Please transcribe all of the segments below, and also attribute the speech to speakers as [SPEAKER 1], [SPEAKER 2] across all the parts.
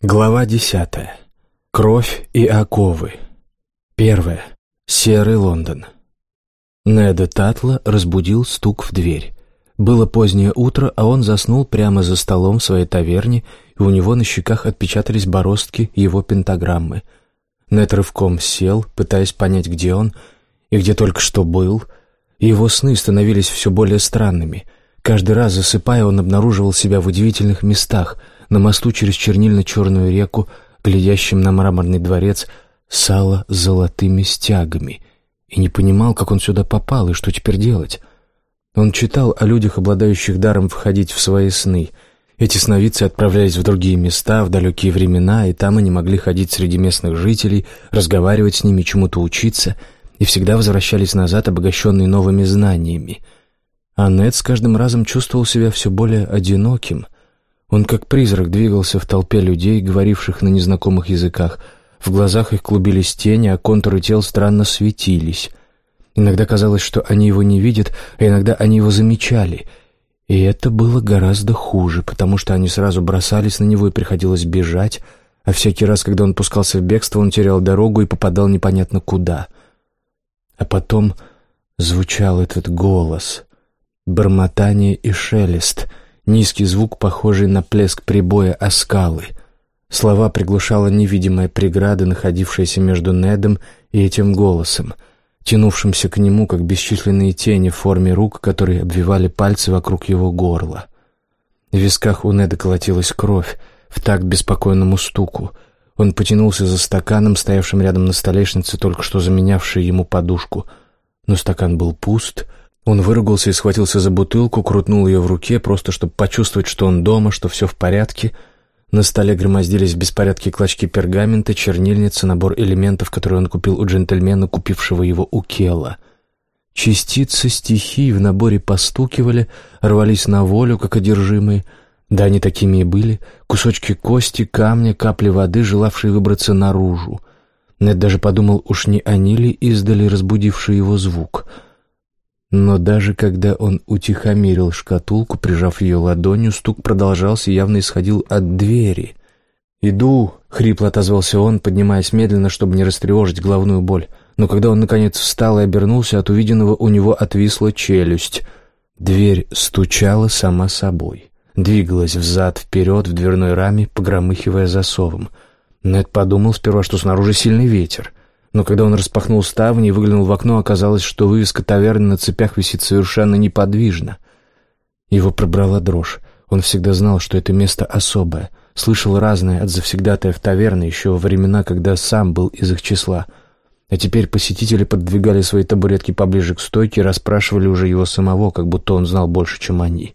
[SPEAKER 1] Глава десятая. Кровь и оковы. Первое. Серый Лондон. Неда Татла разбудил стук в дверь. Было позднее утро, а он заснул прямо за столом в своей таверне, и у него на щеках отпечатались бороздки его пентаграммы. Нед рывком сел, пытаясь понять, где он и где только что был. его сны становились все более странными. Каждый раз, засыпая, он обнаруживал себя в удивительных местах — на мосту через чернильно-черную реку, глядящим на мраморный дворец, сало золотыми стягами, и не понимал, как он сюда попал и что теперь делать. Он читал о людях, обладающих даром входить в свои сны. Эти сновидцы отправлялись в другие места, в далекие времена, и там они могли ходить среди местных жителей, разговаривать с ними, чему-то учиться, и всегда возвращались назад, обогащенные новыми знаниями. А Нед с каждым разом чувствовал себя все более одиноким — он как призрак двигался в толпе людей, говоривших на незнакомых языках. В глазах их клубились тени, а контуры тел странно светились. Иногда казалось, что они его не видят, а иногда они его замечали. И это было гораздо хуже, потому что они сразу бросались на него и приходилось бежать, а всякий раз, когда он пускался в бегство, он терял дорогу и попадал непонятно куда. А потом звучал этот голос, бормотание и шелест — Низкий звук, похожий на плеск прибоя о скалы. Слова приглушала невидимая преграда, находившаяся между Недом и этим голосом, тянувшимся к нему, как бесчисленные тени в форме рук, которые обвивали пальцы вокруг его горла. В висках у Неда колотилась кровь, в такт беспокойному стуку. Он потянулся за стаканом, стоявшим рядом на столешнице, только что заменявший ему подушку. Но стакан был пуст — он выругался и схватился за бутылку, крутнул ее в руке, просто чтобы почувствовать, что он дома, что все в порядке. На столе громоздились в беспорядке клочки пергамента, чернильница, набор элементов, которые он купил у джентльмена, купившего его у Кела. Частицы стихий в наборе постукивали, рвались на волю, как одержимые. Да, они такими и были. Кусочки кости, камня, капли воды, желавшие выбраться наружу. Нед даже подумал, уж не они ли издали разбудивший его звук — но даже когда он утихомирил шкатулку, прижав ее ладонью, стук продолжался и явно исходил от двери. «Иду», — хрипло отозвался он, поднимаясь медленно, чтобы не растревожить головную боль. Но когда он, наконец, встал и обернулся, от увиденного у него отвисла челюсть. Дверь стучала сама собой. Двигалась взад-вперед в дверной раме, погромыхивая засовом. Нед подумал сперва, что снаружи сильный ветер но когда он распахнул ставни и выглянул в окно, оказалось, что вывеска таверны на цепях висит совершенно неподвижно. Его пробрала дрожь. Он всегда знал, что это место особое. Слышал разное от завсегдатаев таверны еще во времена, когда сам был из их числа. А теперь посетители подвигали свои табуретки поближе к стойке и расспрашивали уже его самого, как будто он знал больше, чем они.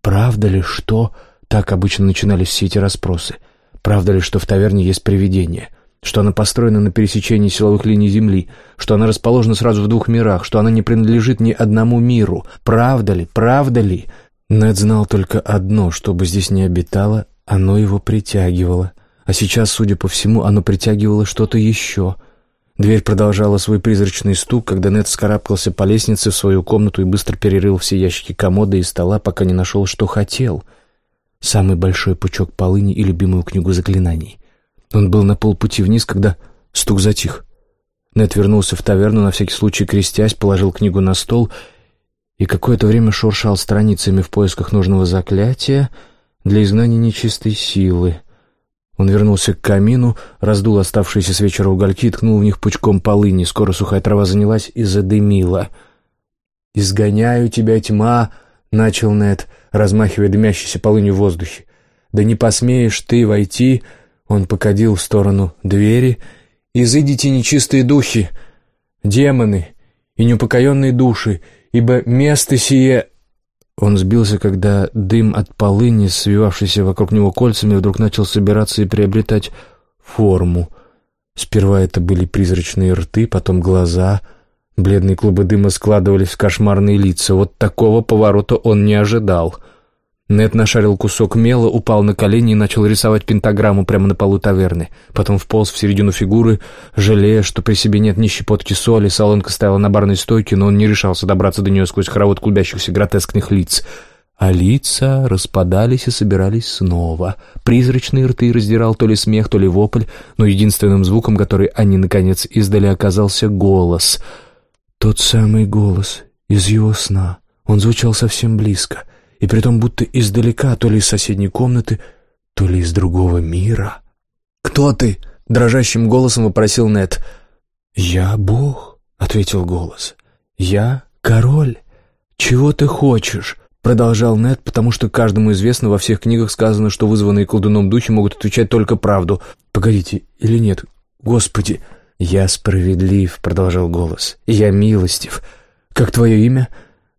[SPEAKER 1] «Правда ли, что...» — так обычно начинались все эти расспросы. «Правда ли, что в таверне есть привидение?» Что она построена на пересечении силовых линий Земли, что она расположена сразу в двух мирах, что она не принадлежит ни одному миру. Правда ли, правда ли? Нед знал только одно, что бы здесь ни обитало, оно его притягивало. А сейчас, судя по всему, оно притягивало что-то еще. Дверь продолжала свой призрачный стук, когда Нед скарабкался по лестнице в свою комнату и быстро перерыл все ящики комода и стола, пока не нашел, что хотел. Самый большой пучок полыни и любимую книгу заклинаний — он был на полпути вниз, когда стук затих. Нед вернулся в таверну, на всякий случай крестясь, положил книгу на стол и какое-то время шуршал страницами в поисках нужного заклятия для изгнания нечистой силы. Он вернулся к камину, раздул оставшиеся с вечера угольки и ткнул в них пучком полыни. Скоро сухая трава занялась и задымила. «Изгоняю тебя, тьма!» — начал Нед, размахивая дымящейся полынью в воздухе. «Да не посмеешь ты войти он покадил в сторону двери. «Изыдите нечистые духи, демоны и неупокоенные души, ибо место сие...» Он сбился, когда дым от полыни, свивавшийся вокруг него кольцами, вдруг начал собираться и приобретать форму. Сперва это были призрачные рты, потом глаза. Бледные клубы дыма складывались в кошмарные лица. Вот такого поворота он не ожидал — Нед нашарил кусок мела, упал на колени и начал рисовать пентаграмму прямо на полу таверны. Потом вполз в середину фигуры, жалея, что при себе нет ни щепотки соли. Солонка стояла на барной стойке, но он не решался добраться до нее сквозь хоровод клубящихся гротескных лиц. а лица распадались и собирались снова. Призрачные рты раздирал то ли смех, то ли вопль, но единственным звуком, который они, наконец, издали, оказался голос. Тот самый голос из его сна. Он звучал совсем близко, и притом будто издалека, то ли из соседней комнаты, то ли из другого мира. «Кто ты?» — дрожащим голосом вопросил Нед. «Я Бог», — ответил голос. «Я король. Чего ты хочешь?» Продолжал Нед, потому что каждому известно, во всех книгах сказано, что вызванные колдуном духи могут отвечать только правду. Погодите, или нет? Господи! «Я справедлив», — продолжал голос. «Я милостив. Как твое имя?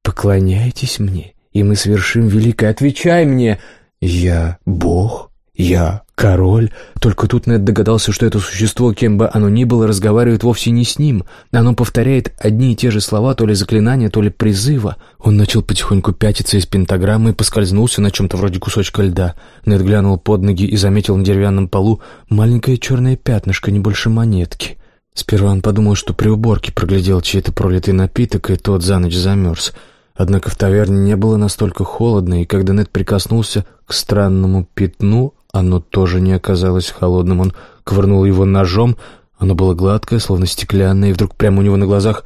[SPEAKER 1] Поклоняйтесь мне, и мы совершим великое. Отвечай мне!» «Я Бог, я Король. Только тут Нед догадался, что это существо, кем бы оно ни было, разговаривает вовсе не с ним. Оно повторяет одни и те же слова, то ли заклинания, то ли призыва. Он начал потихоньку пятиться из пентаграммы и поскользнулся на чем-то вроде кусочка льда. Нед глянул под ноги и заметил на деревянном полу маленькое черное пятнышко, не больше монетки. Сперва он подумал, что при уборке проглядел чей-то пролитый напиток, и тот за ночь замерз. Однако в таверне не было настолько холодно, и когда Нед прикоснулся к странному пятну, оно тоже не оказалось холодным. Он ковырнул его ножом. Оно было гладкое, словно стеклянное, и вдруг прямо у него на глазах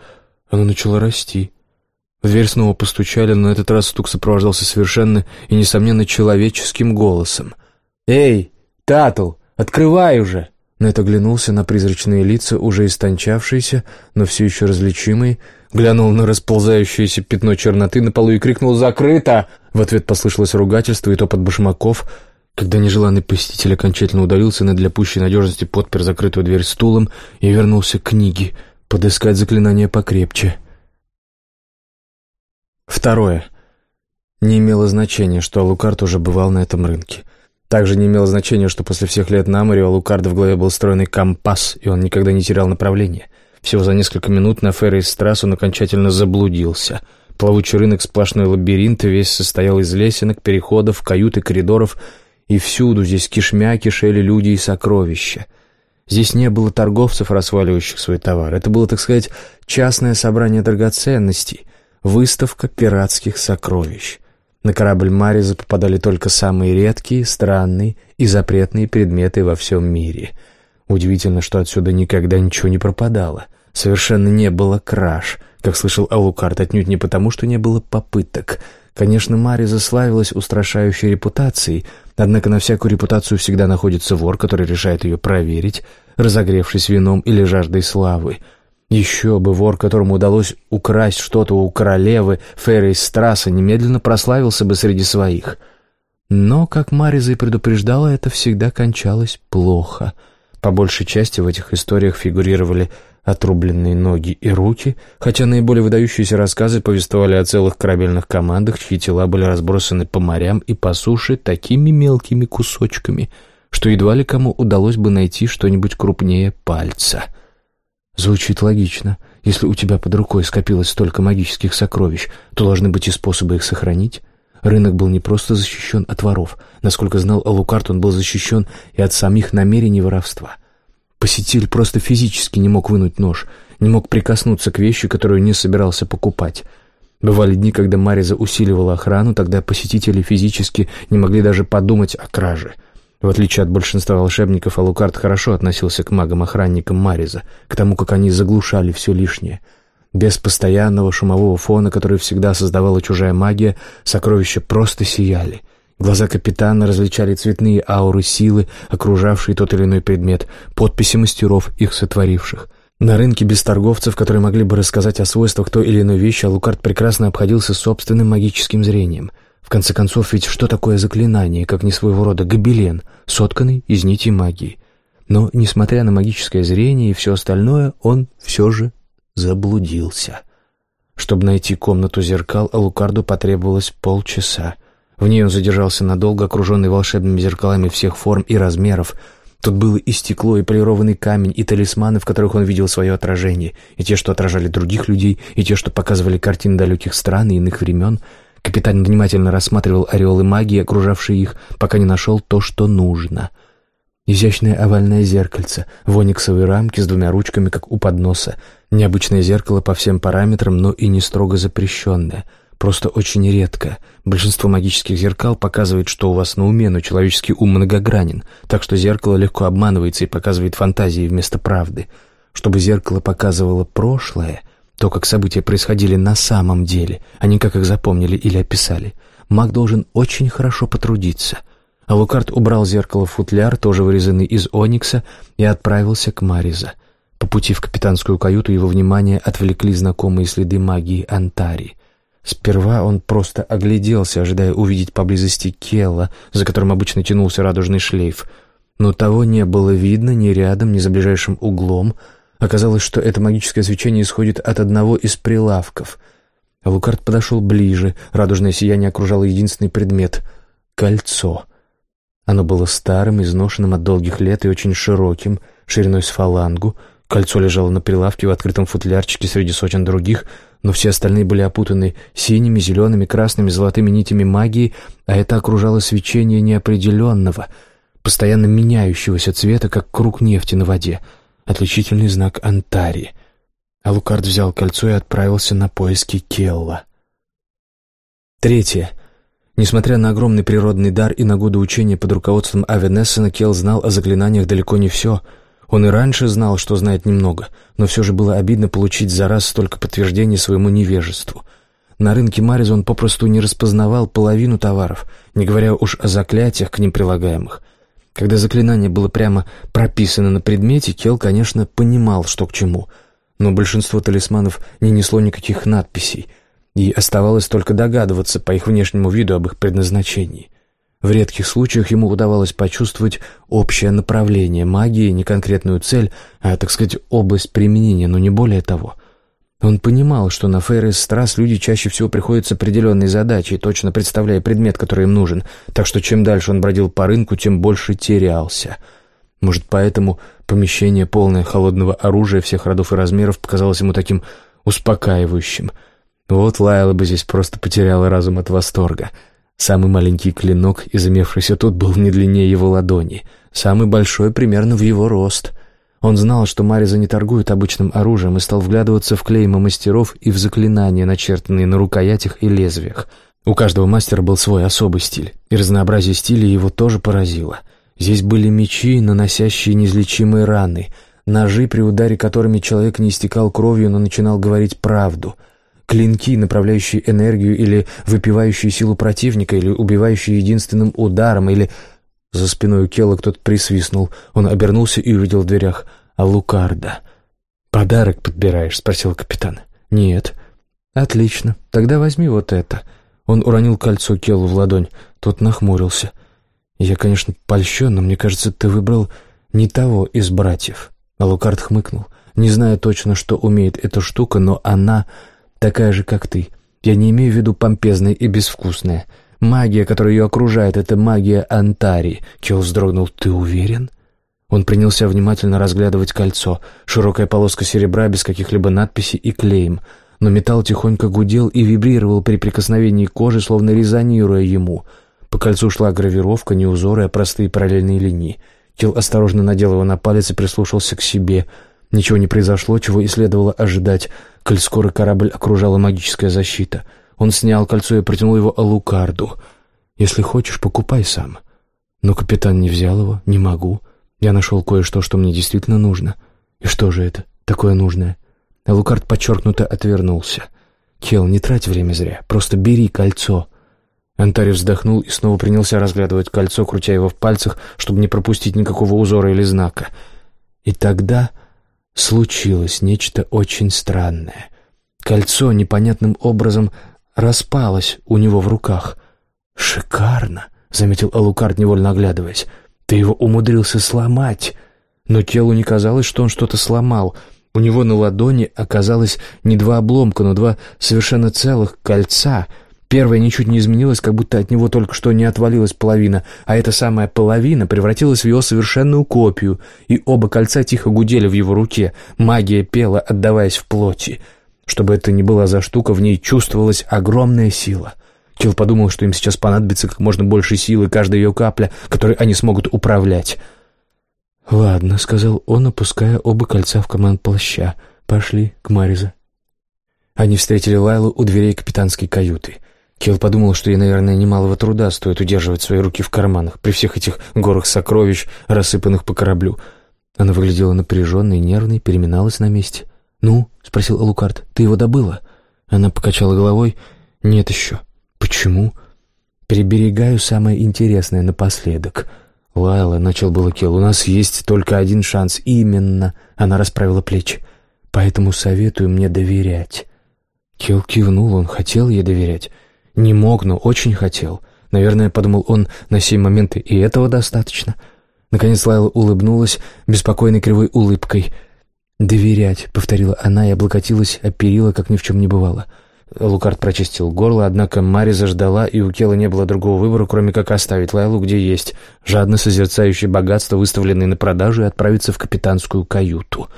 [SPEAKER 1] оно начало расти. В дверь снова постучали, но этот раз стук сопровождался совершенно и, несомненно, человеческим голосом. «Эй, Татл, открывай уже!» Нэт оглянулся на призрачные лица, уже истончавшиеся, но все еще различимые, глянул на расползающееся пятно черноты на полу и крикнул «Закрыто!». В ответ послышалось ругательство и топот башмаков — когда нежеланный посетитель окончательно удалился, Нед для пущей надежности подпер закрытую дверь стулом и вернулся к книге, подыскать заклинание покрепче. Второе. Не имело значения, что Алукард уже бывал на этом рынке. Также не имело значения, что после всех лет на море у Алукарда в голове был встроенный компас, и он никогда не терял направление. Всего за несколько минут на Феррис-трасс он окончательно заблудился. Плавучий рынок сплошной лабиринт, весь состоял из лесенок, переходов, кают и коридоров — и всюду здесь кишмя кишели люди и сокровища. Здесь не было торговцев, расваливающих свой товар. Это было, так сказать, частное собрание драгоценностей, выставка пиратских сокровищ. На корабль Мариза попадали только самые редкие, странные и запретные предметы во всем мире. Удивительно, что отсюда никогда ничего не пропадало. Совершенно не было краж, как слышал Алукарт, отнюдь не потому, что не было попыток — Конечно, Мари заславилась устрашающей репутацией, однако на всякую репутацию всегда находится вор, который решает ее проверить, разогревшись вином или жаждой славы. Еще бы вор, которому удалось украсть что-то у королевы Феррис Страсса, немедленно прославился бы среди своих. Но, как Мариза и предупреждала, это всегда кончалось плохо. По большей части в этих историях фигурировали отрубленные ноги и руки, хотя наиболее выдающиеся рассказы повествовали о целых корабельных командах, чьи тела были разбросаны по морям и по суше такими мелкими кусочками, что едва ли кому удалось бы найти что-нибудь крупнее пальца. Звучит логично. Если у тебя под рукой скопилось столько магических сокровищ, то должны быть и способы их сохранить. Рынок был не просто защищен от воров. Насколько знал Алукарт, он был защищен и от самих намерений воровства — Посетитель просто физически не мог вынуть нож, не мог прикоснуться к вещи, которую не собирался покупать. Бывали дни, когда Мариза усиливала охрану, тогда посетители физически не могли даже подумать о краже. В отличие от большинства волшебников, Алукард хорошо относился к магам-охранникам Мариза, к тому, как они заглушали все лишнее. Без постоянного шумового фона, который всегда создавала чужая магия, сокровища просто сияли — Глаза капитана различали цветные ауры силы, окружавшие тот или иной предмет, подписи мастеров, их сотворивших. На рынке без торговцев, которые могли бы рассказать о свойствах той или иной вещи, Алукард прекрасно обходился собственным магическим зрением. В конце концов, ведь что такое заклинание, как не своего рода гобелен, сотканный из нити магии? Но, несмотря на магическое зрение и все остальное, он все же заблудился. Чтобы найти комнату зеркал, Алукарду потребовалось полчаса. В ней он задержался надолго, окруженный волшебными зеркалами всех форм и размеров. Тут было и стекло, и полированный камень, и талисманы, в которых он видел свое отражение, и те, что отражали других людей, и те, что показывали картины далеких стран и иных времен. Капитан внимательно рассматривал ореолы магии, окружавшие их, пока не нашел то, что нужно. Изящное овальное зеркальце в ониксовой рамке с двумя ручками, как у подноса. Необычное зеркало по всем параметрам, но и не строго запрещенное — просто очень редко. Большинство магических зеркал показывает, что у вас на уме, но человеческий ум многогранен, так что зеркало легко обманывается и показывает фантазии вместо правды. Чтобы зеркало показывало прошлое, то, как события происходили на самом деле, а не как их запомнили или описали, маг должен очень хорошо потрудиться. А Лукард убрал зеркало в футляр, тоже вырезанный из оникса, и отправился к Мариза. По пути в капитанскую каюту его внимание отвлекли знакомые следы магии Антари. Сперва он просто огляделся, ожидая увидеть поблизости Келла, за которым обычно тянулся радужный шлейф. Но того не было видно ни рядом, ни за ближайшим углом. Оказалось, что это магическое свечение исходит от одного из прилавков. Лукард подошел ближе, радужное сияние окружало единственный предмет — кольцо. Оно было старым, изношенным от долгих лет и очень широким, шириной с фалангу. Кольцо лежало на прилавке в открытом футлярчике среди сотен других — но все остальные были опутаны синими, зелеными, красными, золотыми нитями магии, а это окружало свечение неопределенного, постоянно меняющегося цвета, как круг нефти на воде, отличительный знак Антари. Алукард взял кольцо и отправился на поиски Келла. Третье. Несмотря на огромный природный дар и на годы учения под руководством Авенессена, Келл знал о заклинаниях далеко не все — он и раньше знал, что знает немного, но все же было обидно получить за раз столько подтверждений своему невежеству. На рынке Мариза он попросту не распознавал половину товаров, не говоря уж о заклятиях к ним прилагаемых. Когда заклинание было прямо прописано на предмете, Кел, конечно, понимал, что к чему, но большинство талисманов не несло никаких надписей, и оставалось только догадываться по их внешнему виду об их предназначении. В редких случаях ему удавалось почувствовать общее направление магии, не конкретную цель, а, так сказать, область применения, но не более того. Он понимал, что на Фейрес Страс люди чаще всего приходят с определенной задачей, точно представляя предмет, который им нужен, так что чем дальше он бродил по рынку, тем больше терялся. Может, поэтому помещение, полное холодного оружия всех родов и размеров, показалось ему таким успокаивающим. Вот Лайла бы здесь просто потеряла разум от восторга — Самый маленький клинок, изымевшийся тут, был не длиннее его ладони, самый большой примерно в его рост. Он знал, что Мариза не торгует обычным оружием, и стал вглядываться в клейма мастеров и в заклинания, начертанные на рукоятях и лезвиях. У каждого мастера был свой особый стиль, и разнообразие стилей его тоже поразило. Здесь были мечи, наносящие неизлечимые раны, ножи, при ударе которыми человек не истекал кровью, но начинал говорить правду — клинки, направляющие энергию или выпивающие силу противника, или убивающие единственным ударом, или... За спиной у Келла кто-то присвистнул. Он обернулся и увидел в дверях Алукарда. «Подарок подбираешь?» — спросил капитан. «Нет». «Отлично. Тогда возьми вот это». Он уронил кольцо Келлу в ладонь. Тот нахмурился. «Я, конечно, польщен, но мне кажется, ты выбрал не того из братьев». Алукард хмыкнул. «Не знаю точно, что умеет эта штука, но она такая же, как ты. Я не имею в виду помпезная и безвкусная. Магия, которая ее окружает, это магия Антари. Кел вздрогнул. Ты уверен? Он принялся внимательно разглядывать кольцо. Широкая полоска серебра без каких-либо надписей и клейм. Но металл тихонько гудел и вибрировал при прикосновении кожи, словно резонируя ему. По кольцу шла гравировка, не узоры, а простые параллельные линии. Кел осторожно надел его на палец и прислушался к себе. Ничего не произошло, чего и следовало ожидать коль скоро корабль окружала магическая защита. Он снял кольцо и протянул его Алукарду. «Если хочешь, покупай сам». Но капитан не взял его, не могу. Я нашел кое-что, что мне действительно нужно. И что же это, такое нужное? Алукард подчеркнуто отвернулся. «Кел, не трать время зря, просто бери кольцо». Антари вздохнул и снова принялся разглядывать кольцо, крутя его в пальцах, чтобы не пропустить никакого узора или знака. И тогда случилось нечто очень странное. Кольцо непонятным образом распалось у него в руках. «Шикарно!» — заметил Алукард, невольно оглядываясь. «Ты его умудрился сломать!» Но телу не казалось, что он что-то сломал. У него на ладони оказалось не два обломка, но два совершенно целых кольца — Первое ничуть не изменилось, как будто от него только что не отвалилась половина, а эта самая половина превратилась в его совершенную копию, и оба кольца тихо гудели в его руке, магия пела, отдаваясь в плоти. Чтобы это ни была за штука, в ней чувствовалась огромная сила. Килл подумал, что им сейчас понадобится как можно больше силы, каждая ее капля, которой они смогут управлять. «Ладно», — сказал он, опуская оба кольца в команд плаща. «Пошли к Мариза». Они встретили Лайлу у дверей капитанской каюты. Кел подумал, что ей, наверное, немалого труда стоит удерживать свои руки в карманах при всех этих горах сокровищ, рассыпанных по кораблю. Она выглядела напряженной, нервной, переминалась на месте. «Ну?» — спросил Алукард. «Ты его добыла?» Она покачала головой. «Нет еще». «Почему?» «Приберегаю самое интересное напоследок». «Лайла», — начал было Кел, — «у нас есть только один шанс». «Именно», — она расправила плечи. «Поэтому советую мне доверять». Кел кивнул, он хотел ей доверять. Не мог, но очень хотел. Наверное, подумал он на сей момент, и этого достаточно. Наконец Лайла улыбнулась беспокойной кривой улыбкой. «Доверять», — повторила она и облокотилась о как ни в чем не бывало. Лукард прочистил горло, однако Мариза ждала, и у Кела не было другого выбора, кроме как оставить Лайлу где есть, жадно созерцающее богатство, выставленное на продажу, и отправиться в капитанскую каюту —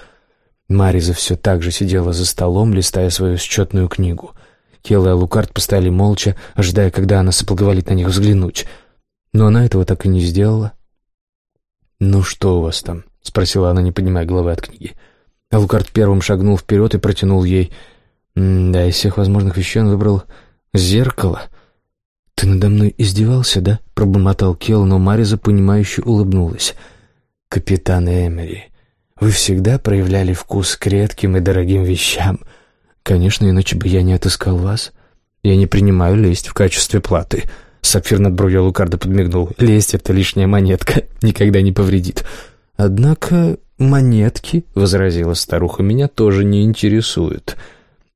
[SPEAKER 1] Мариза все так же сидела за столом, листая свою счетную книгу. Келла и Лукард постояли молча, ожидая, когда она соблаговолит на них взглянуть. Но она этого так и не сделала. «Ну что у вас там?» — спросила она, не поднимая головы от книги. А Лукард первым шагнул вперед и протянул ей. «Да, из всех возможных вещей он выбрал зеркало». «Ты надо мной издевался, да?» — пробормотал Келл, но Мариза, понимающе улыбнулась. «Капитан Эмери, вы всегда проявляли вкус к редким и дорогим вещам. Конечно, иначе бы я не отыскал вас. Я не принимаю лесть в качестве платы». Сапфир над бровью Лукарда подмигнул. «Лесть — это лишняя монетка, никогда не повредит». «Однако монетки», — возразила старуха, — «меня тоже не интересуют».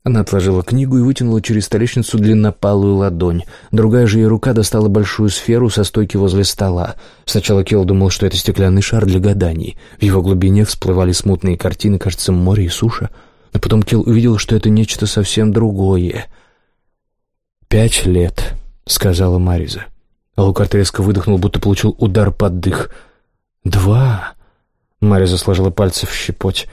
[SPEAKER 1] Она отложила книгу и вытянула через столешницу длиннопалую ладонь. Другая же ее рука достала большую сферу со стойки возле стола. Сначала Келл думал, что это стеклянный шар для гаданий. В его глубине всплывали смутные картины, кажется, море и суша. Но потом Келл увидел, что это нечто совсем другое. «Пять лет», — сказала Мариза. Лукард резко выдохнул, будто получил удар под дых. «Два», — Мариза сложила пальцы в щепоть.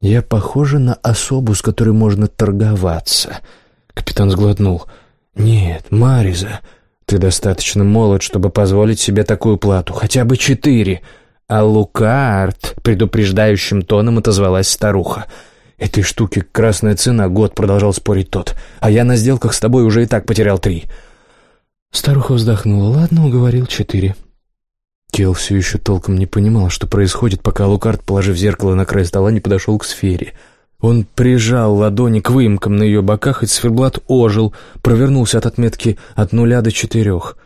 [SPEAKER 1] «Я похожа на особу, с которой можно торговаться». Капитан сглотнул. «Нет, Мариза, ты достаточно молод, чтобы позволить себе такую плату. Хотя бы четыре». А Лукард предупреждающим тоном отозвалась старуха. «Этой штуке красная цена, год», — продолжал спорить тот. «А я на сделках с тобой уже и так потерял три». Старуха вздохнула. «Ладно, уговорил четыре». Кел все еще толком не понимал, что происходит, пока Лукард, положив зеркало на край стола, не подошел к сфере. Он прижал ладони к выемкам на ее боках, и циферблат ожил, провернулся от отметки от нуля до четырех.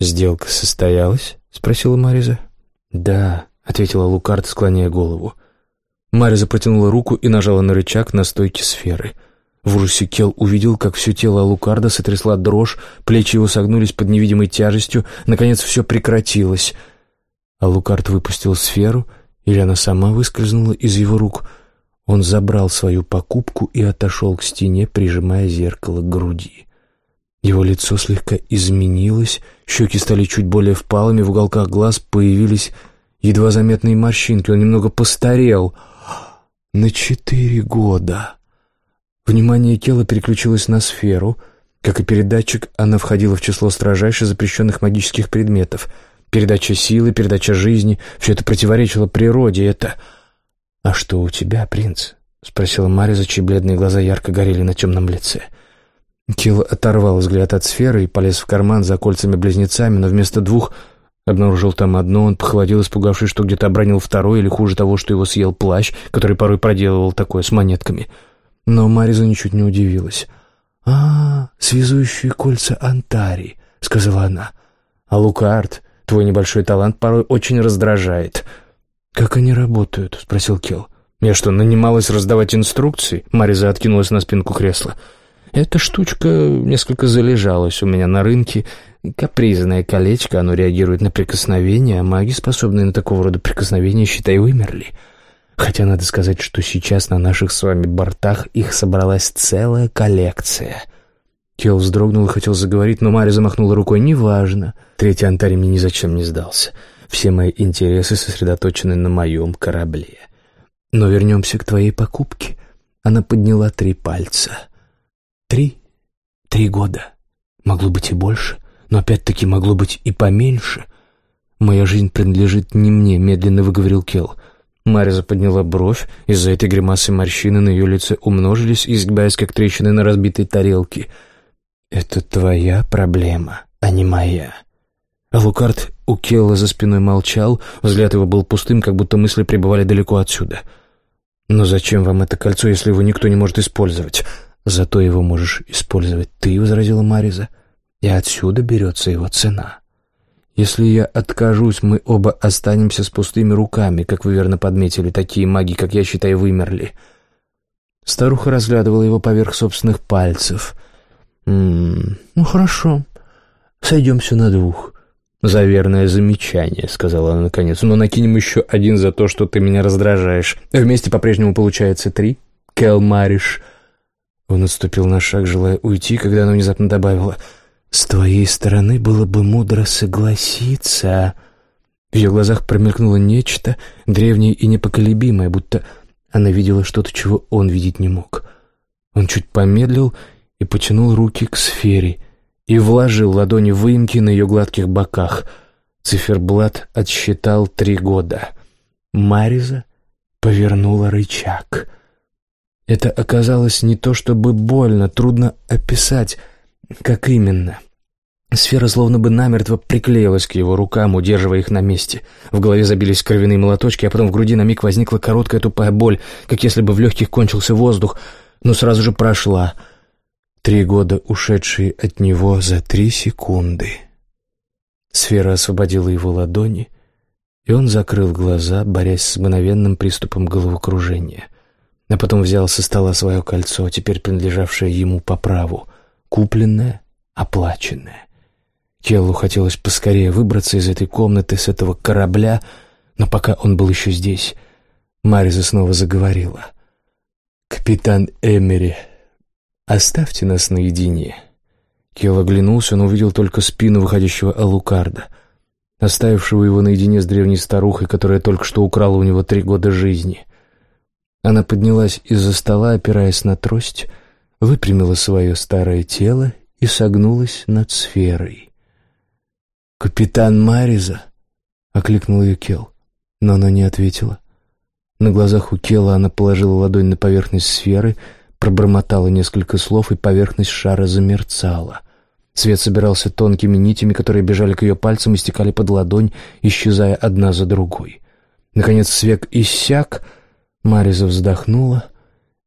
[SPEAKER 1] «Сделка состоялась?» — спросила Мариза. «Да», — ответила Лукард, склоняя голову. Мариза протянула руку и нажала на рычаг на стойке сферы. В ужасе Кел увидел, как все тело Лукарда сотрясла дрожь, плечи его согнулись под невидимой тяжестью, наконец все прекратилось. А Лукард выпустил сферу, или она сама выскользнула из его рук. Он забрал свою покупку и отошел к стене, прижимая зеркало к груди. Его лицо слегка изменилось, щеки стали чуть более впалыми, в уголках глаз появились едва заметные морщинки, он немного постарел. На четыре года. Внимание Кела переключилось на сферу. Как и передатчик, она входила в число строжайше запрещенных магических предметов. Передача силы, передача жизни — все это противоречило природе, это... «А что у тебя, принц?» — спросила Мариза, чьи бледные глаза ярко горели на темном лице. Килл оторвал взгляд от сферы и полез в карман за кольцами-близнецами, но вместо двух обнаружил там одно. Он похолодел, испугавшись, что где-то обронил второй, или хуже того, что его съел плащ, который порой проделывал такое с монетками — но Мариза ничуть не удивилась. «А, связующие кольца Антари», — сказала она. «А Лукард, твой небольшой талант порой очень раздражает». «Как они работают?» — спросил Келл. «Я что, нанималась раздавать инструкции?» Мариза откинулась на спинку кресла. «Эта штучка несколько залежалась у меня на рынке. Капризное колечко, оно реагирует на прикосновение, а маги, способные на такого рода прикосновения, считай, вымерли». Хотя надо сказать, что сейчас на наших с вами бортах их собралась целая коллекция. Кел вздрогнул и хотел заговорить, но Мария замахнула рукой. «Неважно. Третий антарий мне ни зачем не сдался. Все мои интересы сосредоточены на моем корабле. Но вернемся к твоей покупке». Она подняла три пальца. «Три? Три года. Могло быть и больше, но опять-таки могло быть и поменьше. Моя жизнь принадлежит не мне», — медленно выговорил Келл. Мариза подняла бровь, из-за этой гримасы морщины на ее лице умножились, изгибаясь как трещины на разбитой тарелке. «Это твоя проблема, а не моя». Лукард у Келла за спиной молчал, взгляд его был пустым, как будто мысли пребывали далеко отсюда. «Но зачем вам это кольцо, если его никто не может использовать?» «Зато его можешь использовать ты», — возразила Мариза. «И отсюда берется его цена». Если я откажусь, мы оба останемся с пустыми руками, как вы верно подметили, такие маги, как я считаю, вымерли. Старуха разглядывала его поверх собственных пальцев. «М «М-м, -м, «Ну, хорошо. Сойдемся на двух». «За верное замечание», — сказала она наконец. «Но накинем еще один за то, что ты меня раздражаешь. Вместе по-прежнему получается три. Келмариш». Он отступил на шаг, желая уйти, когда она внезапно добавила — «С твоей стороны было бы мудро согласиться». В ее глазах промелькнуло нечто древнее и непоколебимое, будто она видела что-то, чего он видеть не мог. Он чуть помедлил и потянул руки к сфере и вложил ладони в выемки на ее гладких боках. Циферблат отсчитал три года. Мариза повернула рычаг. Это оказалось не то чтобы больно, трудно описать — как именно? Сфера словно бы намертво приклеилась к его рукам, удерживая их на месте. В голове забились кровяные молоточки, а потом в груди на миг возникла короткая тупая боль, как если бы в легких кончился воздух, но сразу же прошла. Три года, ушедшие от него за три секунды. Сфера освободила его ладони, и он закрыл глаза, борясь с мгновенным приступом головокружения. А потом взял со стола свое кольцо, теперь принадлежавшее ему по праву — купленное, оплаченное. Келлу хотелось поскорее выбраться из этой комнаты, с этого корабля, но пока он был еще здесь, Мариза снова заговорила. «Капитан Эмери, оставьте нас наедине». Келл оглянулся, но увидел только спину выходящего Алукарда, оставившего его наедине с древней старухой, которая только что украла у него три года жизни. Она поднялась из-за стола, опираясь на трость, выпрямила свое старое тело и согнулась над сферой. «Капитан Мариза!» — окликнул ее Кел, но она не ответила. На глазах у Кела она положила ладонь на поверхность сферы, пробормотала несколько слов, и поверхность шара замерцала. Свет собирался тонкими нитями, которые бежали к ее пальцам и стекали под ладонь, исчезая одна за другой. Наконец свет иссяк, Мариза вздохнула —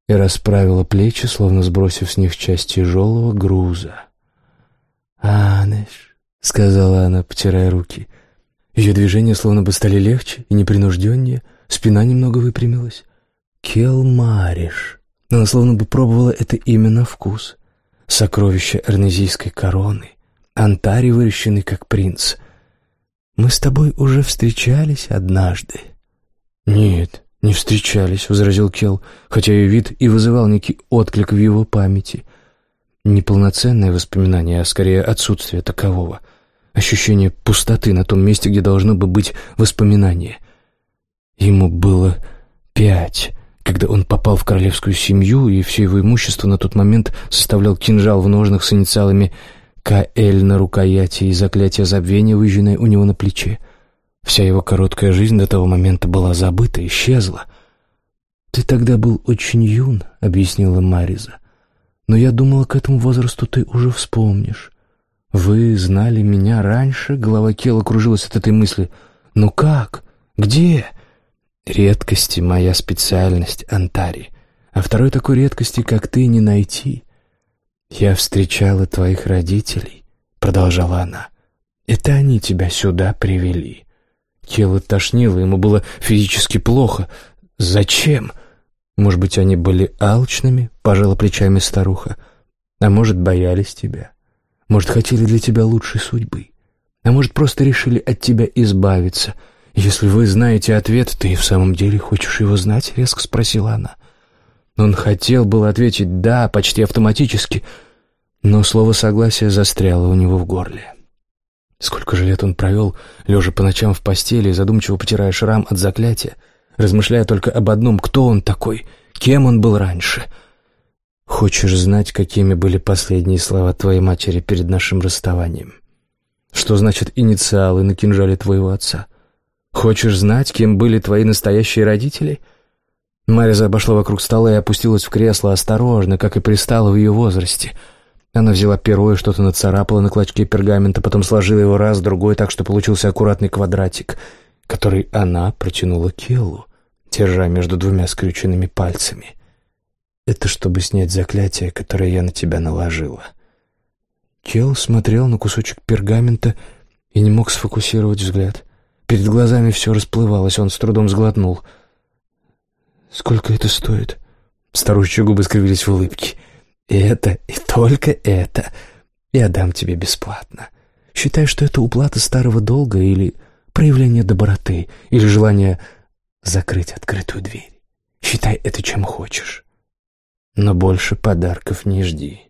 [SPEAKER 1] и расправила плечи, словно сбросив с них часть тяжелого груза. «Анеш», — сказала она, потирая руки. Ее движения словно бы стали легче и непринужденнее, спина немного выпрямилась. «Келмариш». Она словно бы пробовала это имя на вкус. Сокровище эрнезийской короны, антарий, выращенный как принц. «Мы с тобой уже встречались однажды». «Нет», «Не встречались», — возразил Келл, хотя ее вид и вызывал некий отклик в его памяти. Неполноценное воспоминание, а скорее отсутствие такового. Ощущение пустоты на том месте, где должно бы быть воспоминание. Ему было пять, когда он попал в королевскую семью, и все его имущество на тот момент составлял кинжал в ножнах с инициалами «КЛ» на рукояти и заклятие забвения, выжженное у него на плече. Вся его короткая жизнь до того момента была забыта, исчезла. «Ты тогда был очень юн», — объяснила Мариза. «Но я думала, к этому возрасту ты уже вспомнишь. Вы знали меня раньше?» Голова Кела кружилась от этой мысли. «Ну как? Где?» «Редкости — моя специальность, Антари. А второй такой редкости, как ты, не найти. Я встречала твоих родителей», — продолжала она. «Это они тебя сюда привели». Тело тошнило, ему было физически плохо. Зачем? Может быть, они были алчными, пожала плечами старуха. А может, боялись тебя. Может, хотели для тебя лучшей судьбы. А может, просто решили от тебя избавиться. Если вы знаете ответ, ты в самом деле хочешь его знать? Резко спросила она. Он хотел было ответить «да» почти автоматически, но слово согласия застряло у него в горле. Сколько же лет он провел, лежа по ночам в постели, задумчиво потирая шрам от заклятия, размышляя только об одном, кто он такой, кем он был раньше. Хочешь знать, какими были последние слова твоей матери перед нашим расставанием? Что значит инициалы на кинжале твоего отца? Хочешь знать, кем были твои настоящие родители?» Мариза обошла вокруг стола и опустилась в кресло осторожно, как и пристала в ее возрасте. Она взяла перо и что-то нацарапала на клочке пергамента, потом сложила его раз, другой, так что получился аккуратный квадратик, который она протянула Келлу, держа между двумя скрюченными пальцами. «Это чтобы снять заклятие, которое я на тебя наложила». Келл смотрел на кусочек пергамента и не мог сфокусировать взгляд. Перед глазами все расплывалось, он с трудом сглотнул. «Сколько это стоит?» Старушечьи губы скривились в улыбке. «Это и только это я дам тебе бесплатно. Считай, что это уплата старого долга или проявление доброты, или желание закрыть открытую дверь. Считай это чем хочешь. Но больше подарков не жди».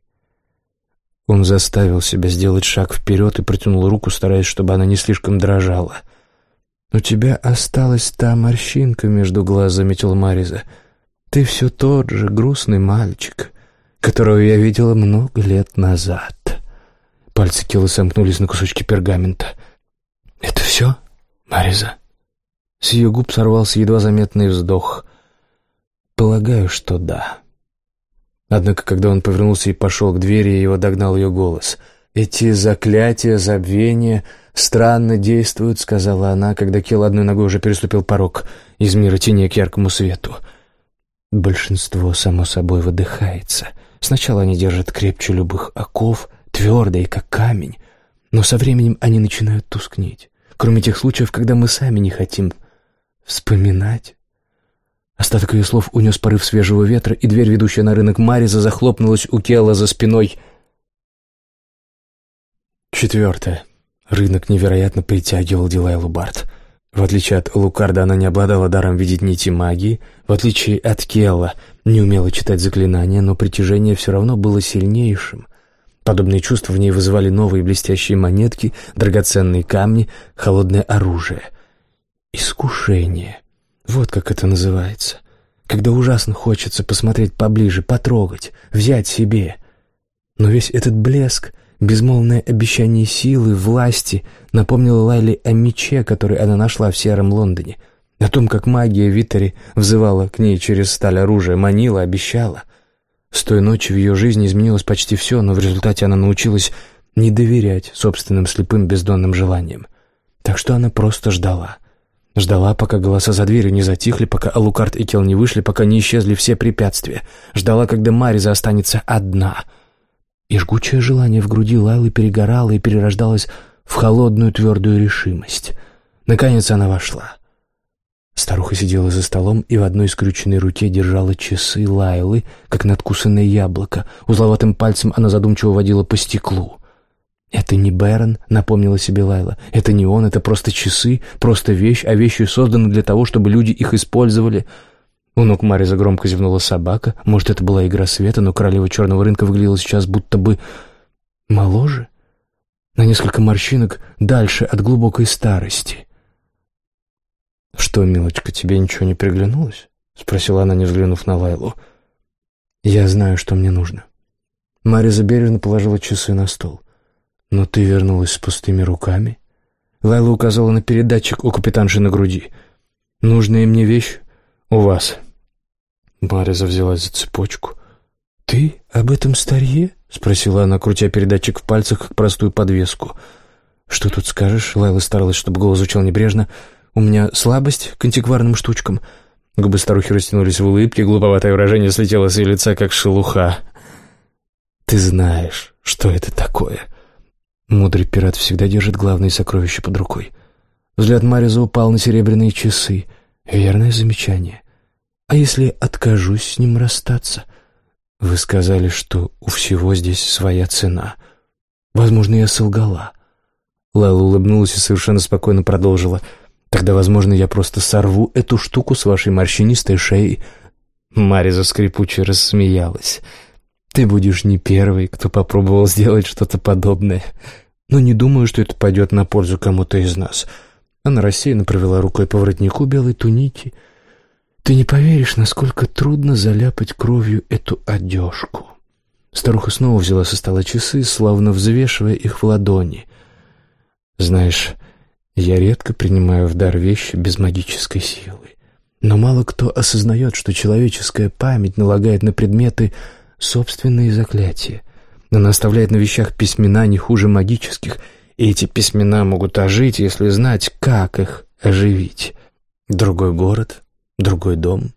[SPEAKER 1] Он заставил себя сделать шаг вперед и протянул руку, стараясь, чтобы она не слишком дрожала. «У тебя осталась та морщинка между глаз», — заметил Мариза. «Ты все тот же грустный мальчик, которого я видела много лет назад». Пальцы Киллы сомкнулись на кусочки пергамента. «Это все, Мариза?» С ее губ сорвался едва заметный вздох. «Полагаю, что да». Однако, когда он повернулся и пошел к двери, его догнал ее голос. «Эти заклятия, забвения странно действуют», — сказала она, когда Кел одной ногой уже переступил порог из мира тени к яркому свету. Большинство, само собой, выдыхается. Сначала они держат крепче любых оков, твердые, как камень, но со временем они начинают тускнеть. Кроме тех случаев, когда мы сами не хотим вспоминать. Остаток ее слов унес порыв свежего ветра, и дверь, ведущая на рынок Мариза, захлопнулась у Кела за спиной. Четвертое. Рынок невероятно притягивал Дилайлу Барт. В отличие от Лукарда, она не обладала даром видеть нити магии. В отличие от Келла, не умела читать заклинания, но притяжение все равно было сильнейшим. Подобные чувства в ней вызывали новые блестящие монетки, драгоценные камни, холодное оружие. Искушение. Вот как это называется. Когда ужасно хочется посмотреть поближе, потрогать, взять себе. Но весь этот блеск, безмолвное обещание силы, власти напомнило Лайли о мече, который она нашла в Сером Лондоне, о том, как магия Витари взывала к ней через сталь оружия, манила, обещала. С той ночи в ее жизни изменилось почти все, но в результате она научилась не доверять собственным слепым бездонным желаниям. Так что она просто ждала — Ждала, пока голоса за дверью не затихли, пока Алукарт и Кел не вышли, пока не исчезли все препятствия. Ждала, когда Мариза останется одна. И жгучее желание в груди Лайлы перегорало и перерождалось в холодную твердую решимость. Наконец она вошла. Старуха сидела за столом и в одной скрюченной руке держала часы Лайлы, как надкусанное яблоко. Узловатым пальцем она задумчиво водила по стеклу. «Это не Бэрон», — напомнила себе Лайла. «Это не он, это просто часы, просто вещь, а вещи созданы для того, чтобы люди их использовали». У ног Мариза громко зевнула собака. Может, это была игра света, но королева черного рынка выглядела сейчас будто бы моложе, на несколько морщинок дальше от глубокой старости. «Что, милочка, тебе ничего не приглянулось?» — спросила она, не взглянув на Лайлу. «Я знаю, что мне нужно». Мариза бережно положила часы на стол. «Но ты вернулась с пустыми руками?» Лайла указала на передатчик у капитанши на груди. «Нужная мне вещь у вас». Мариза взялась за цепочку. «Ты об этом старье?» — спросила она, крутя передатчик в пальцах, как простую подвеску. «Что тут скажешь?» — Лайла старалась, чтобы голос звучал небрежно. «У меня слабость к антикварным штучкам». Губы старухи растянулись в улыбке, глуповатое выражение слетело с ее лица, как шелуха. «Ты знаешь, что это такое?» Мудрый пират всегда держит главные сокровища под рукой. Взгляд Мариза упал на серебряные часы. Верное замечание. А если откажусь с ним расстаться? Вы сказали, что у всего здесь своя цена. Возможно, я солгала. Лайла улыбнулась и совершенно спокойно продолжила. Тогда, возможно, я просто сорву эту штуку с вашей морщинистой шеи. Мариза скрипуче рассмеялась. Ты будешь не первый, кто попробовал сделать что-то подобное. Но не думаю, что это пойдет на пользу кому-то из нас. Она рассеянно провела рукой по воротнику белой туники. Ты не поверишь, насколько трудно заляпать кровью эту одежку. Старуха снова взяла со стола часы, словно взвешивая их в ладони. Знаешь, Я редко принимаю в дар вещи без магической силы. Но мало кто осознает, что человеческая память налагает на предметы собственные заклятия. Она оставляет на вещах письмена не хуже магических, и эти письмена могут ожить, если знать, как их оживить. Другой город, другой дом,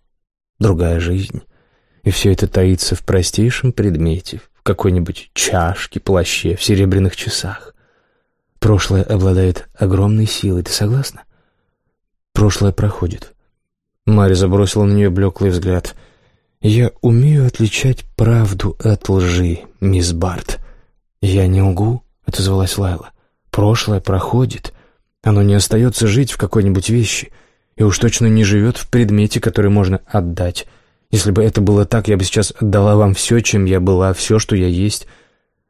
[SPEAKER 1] другая жизнь. И все это таится в простейшем предмете, в какой-нибудь чашке, плаще, в серебряных часах. Прошлое обладает огромной силой, ты согласна? Прошлое проходит. Мария забросила на нее блеклый взгляд. «Я умею отличать правду от лжи, мисс Барт». «Я не лгу», — отозвалась Лайла. «Прошлое проходит. Оно не остается жить в какой-нибудь вещи, и уж точно не живет в предмете, который можно отдать. Если бы это было так, я бы сейчас отдала вам все, чем я была, все, что я есть.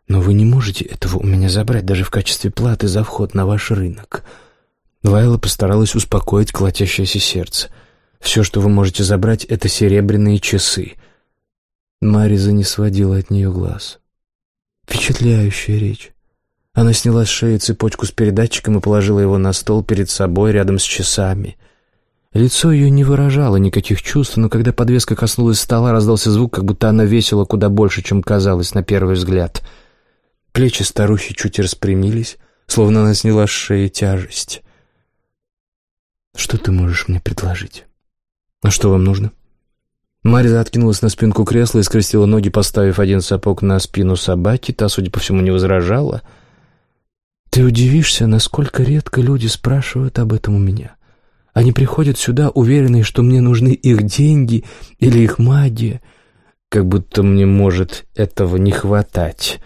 [SPEAKER 1] Но вы не можете этого у меня забрать даже в качестве платы за вход на ваш рынок». Лайла постаралась успокоить колотящееся сердце. «Все, что вы можете забрать, — это серебряные часы». Мариза не сводила от нее глаз. Впечатляющая речь. Она сняла с шеи цепочку с передатчиком и положила его на стол перед собой рядом с часами — Лицо ее не выражало никаких чувств, но когда подвеска коснулась стола, раздался звук, как будто она весила куда больше, чем казалось на первый взгляд. Плечи старухи чуть распрямились, словно она сняла с шеи тяжесть. «Что ты можешь мне предложить? А что вам нужно?» Марья откинулась на спинку кресла и скрестила ноги, поставив один сапог на спину собаки. Та, судя по всему, не возражала. «Ты удивишься, насколько редко люди спрашивают об этом у меня. Они приходят сюда, уверенные, что мне нужны их деньги или их магия, как будто мне может этого не хватать.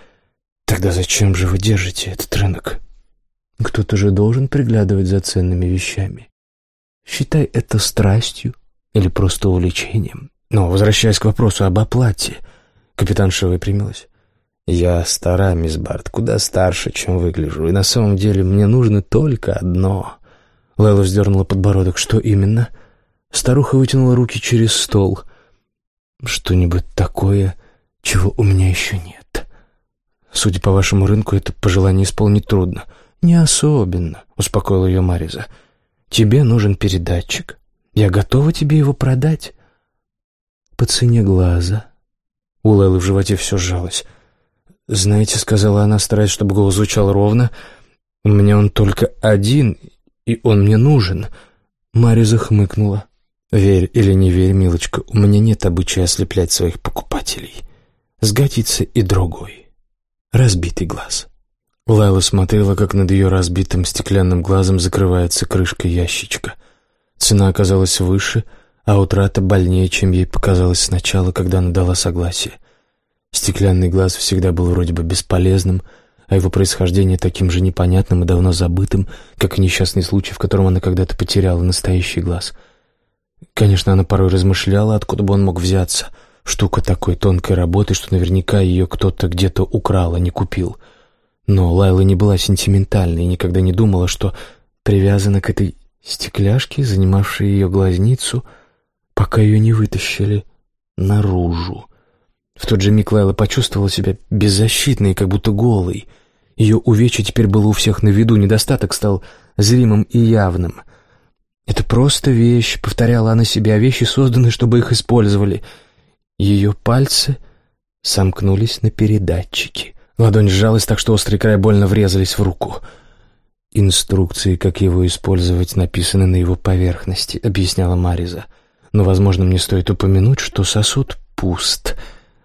[SPEAKER 1] Тогда зачем же вы держите этот рынок? Кто-то же должен приглядывать за ценными вещами. Считай это страстью или просто увлечением. Но, возвращаясь к вопросу об оплате, капитанша выпрямилась. «Я стара, мисс Барт, куда старше, чем выгляжу, и на самом деле мне нужно только одно Лайла вздернула подбородок. «Что именно?» Старуха вытянула руки через стол. «Что-нибудь такое, чего у меня еще нет. Судя по вашему рынку, это пожелание исполнить трудно». «Не особенно», — успокоила ее Мариза. «Тебе нужен передатчик. Я готова тебе его продать». «По цене глаза». У Лайлы в животе все сжалось. «Знаете», — сказала она, стараясь, чтобы голос звучал ровно, — «у меня он только один, и он мне нужен». Мария захмыкнула. «Верь или не верь, милочка, у меня нет обычая ослеплять своих покупателей. Сгодится и другой. Разбитый глаз». Лайла смотрела, как над ее разбитым стеклянным глазом закрывается крышка ящичка. Цена оказалась выше, а утрата больнее, чем ей показалось сначала, когда она дала согласие. Стеклянный глаз всегда был вроде бы бесполезным, а его происхождение таким же непонятным и давно забытым, как и несчастный случай, в котором она когда-то потеряла настоящий глаз. Конечно, она порой размышляла, откуда бы он мог взяться. Штука такой тонкой работы, что наверняка ее кто-то где-то украл, а не купил. Но Лайла не была сентиментальной и никогда не думала, что привязана к этой стекляшке, занимавшей ее глазницу, пока ее не вытащили наружу. В тот же миг Лайла почувствовала себя беззащитной, как будто голой. Ее увечье теперь было у всех на виду, недостаток стал зримым и явным. «Это просто вещь», — повторяла она себе, — «а вещи созданы, чтобы их использовали». Ее пальцы сомкнулись на передатчике. Ладонь сжалась так, что острый край больно врезались в руку. «Инструкции, как его использовать, написаны на его поверхности», — объясняла Мариза. «Но, возможно, мне стоит упомянуть, что сосуд пуст».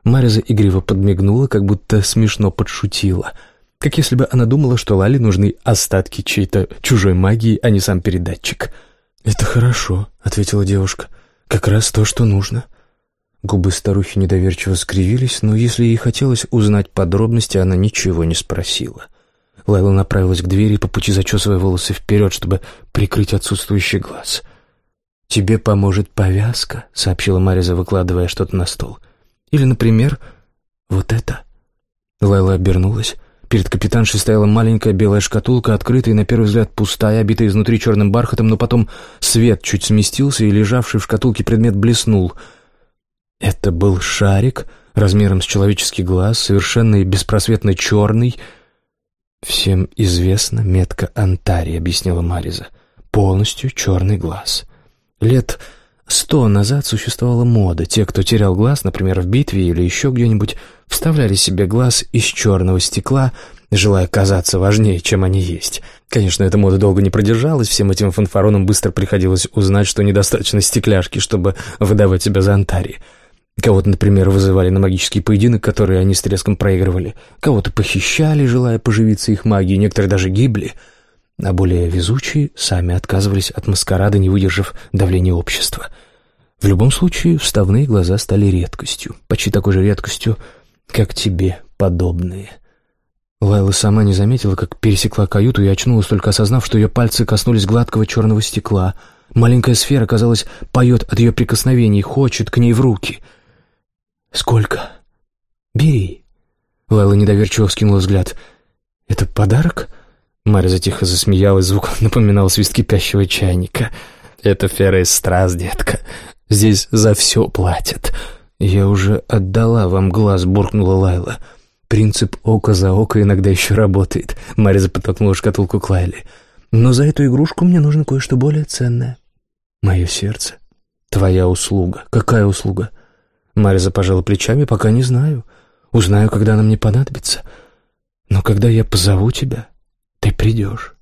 [SPEAKER 1] Мариза игриво подмигнула, как будто смешно подшутила. Как если бы она думала, что Лале нужны остатки чьей-то чужой магии, а не сам передатчик. «Это хорошо», — ответила девушка. «Как раз то, что нужно». Губы старухи недоверчиво скривились, но если ей хотелось узнать подробности, она ничего не спросила. Лайла направилась к двери, по пути зачесывая волосы вперед, чтобы прикрыть отсутствующий глаз. «Тебе поможет повязка», — сообщила Мариза, выкладывая что-то на стол. Или, например, вот это. Лайла обернулась. Перед капитаншей стояла маленькая белая шкатулка, открытая на первый взгляд, пустая, обитая изнутри черным бархатом, но потом свет чуть сместился, и лежавший в шкатулке предмет блеснул. Это был шарик размером с человеческий глаз, совершенно и беспросветно черный. «Всем известна метка Антари», — объяснила Мариза. «Полностью черный глаз. Лет сто назад существовала мода. Те, кто терял глаз, например, в битве или еще где-нибудь, вставляли себе глаз из черного стекла, желая казаться важнее, чем они есть. Конечно, эта мода долго не продержалась, всем этим фанфаронам быстро приходилось узнать, что недостаточно стекляшки, чтобы выдавать себя за Антари. Кого-то, например, вызывали на магический поединок, который они с треском проигрывали. Кого-то похищали, желая поживиться их магией, некоторые даже гибли. А более везучие сами отказывались от маскарада, не выдержав давления общества. В любом случае, вставные глаза стали редкостью, почти такой же редкостью, как тебе подобные. Лайла сама не заметила, как пересекла каюту и очнулась, только осознав, что ее пальцы коснулись гладкого черного стекла. Маленькая сфера, казалось, поет от ее прикосновений, хочет к ней в руки — «Сколько?» «Бери». Лайла недоверчиво вскинула взгляд. «Это подарок?» Марья затихо засмеялась, звук напоминал свист кипящего чайника. «Это Феррес Страс, детка. Здесь за все платят». «Я уже отдала вам глаз», — буркнула Лайла. «Принцип око за око иногда еще работает», — Марья подтолкнула шкатулку к Лайле. «Но за эту игрушку мне нужно кое-что более ценное. Мое сердце. Твоя услуга. Какая услуга?» Мариза пожала плечами, пока не знаю. Узнаю, когда она мне понадобится. Но когда я позову тебя, ты придешь.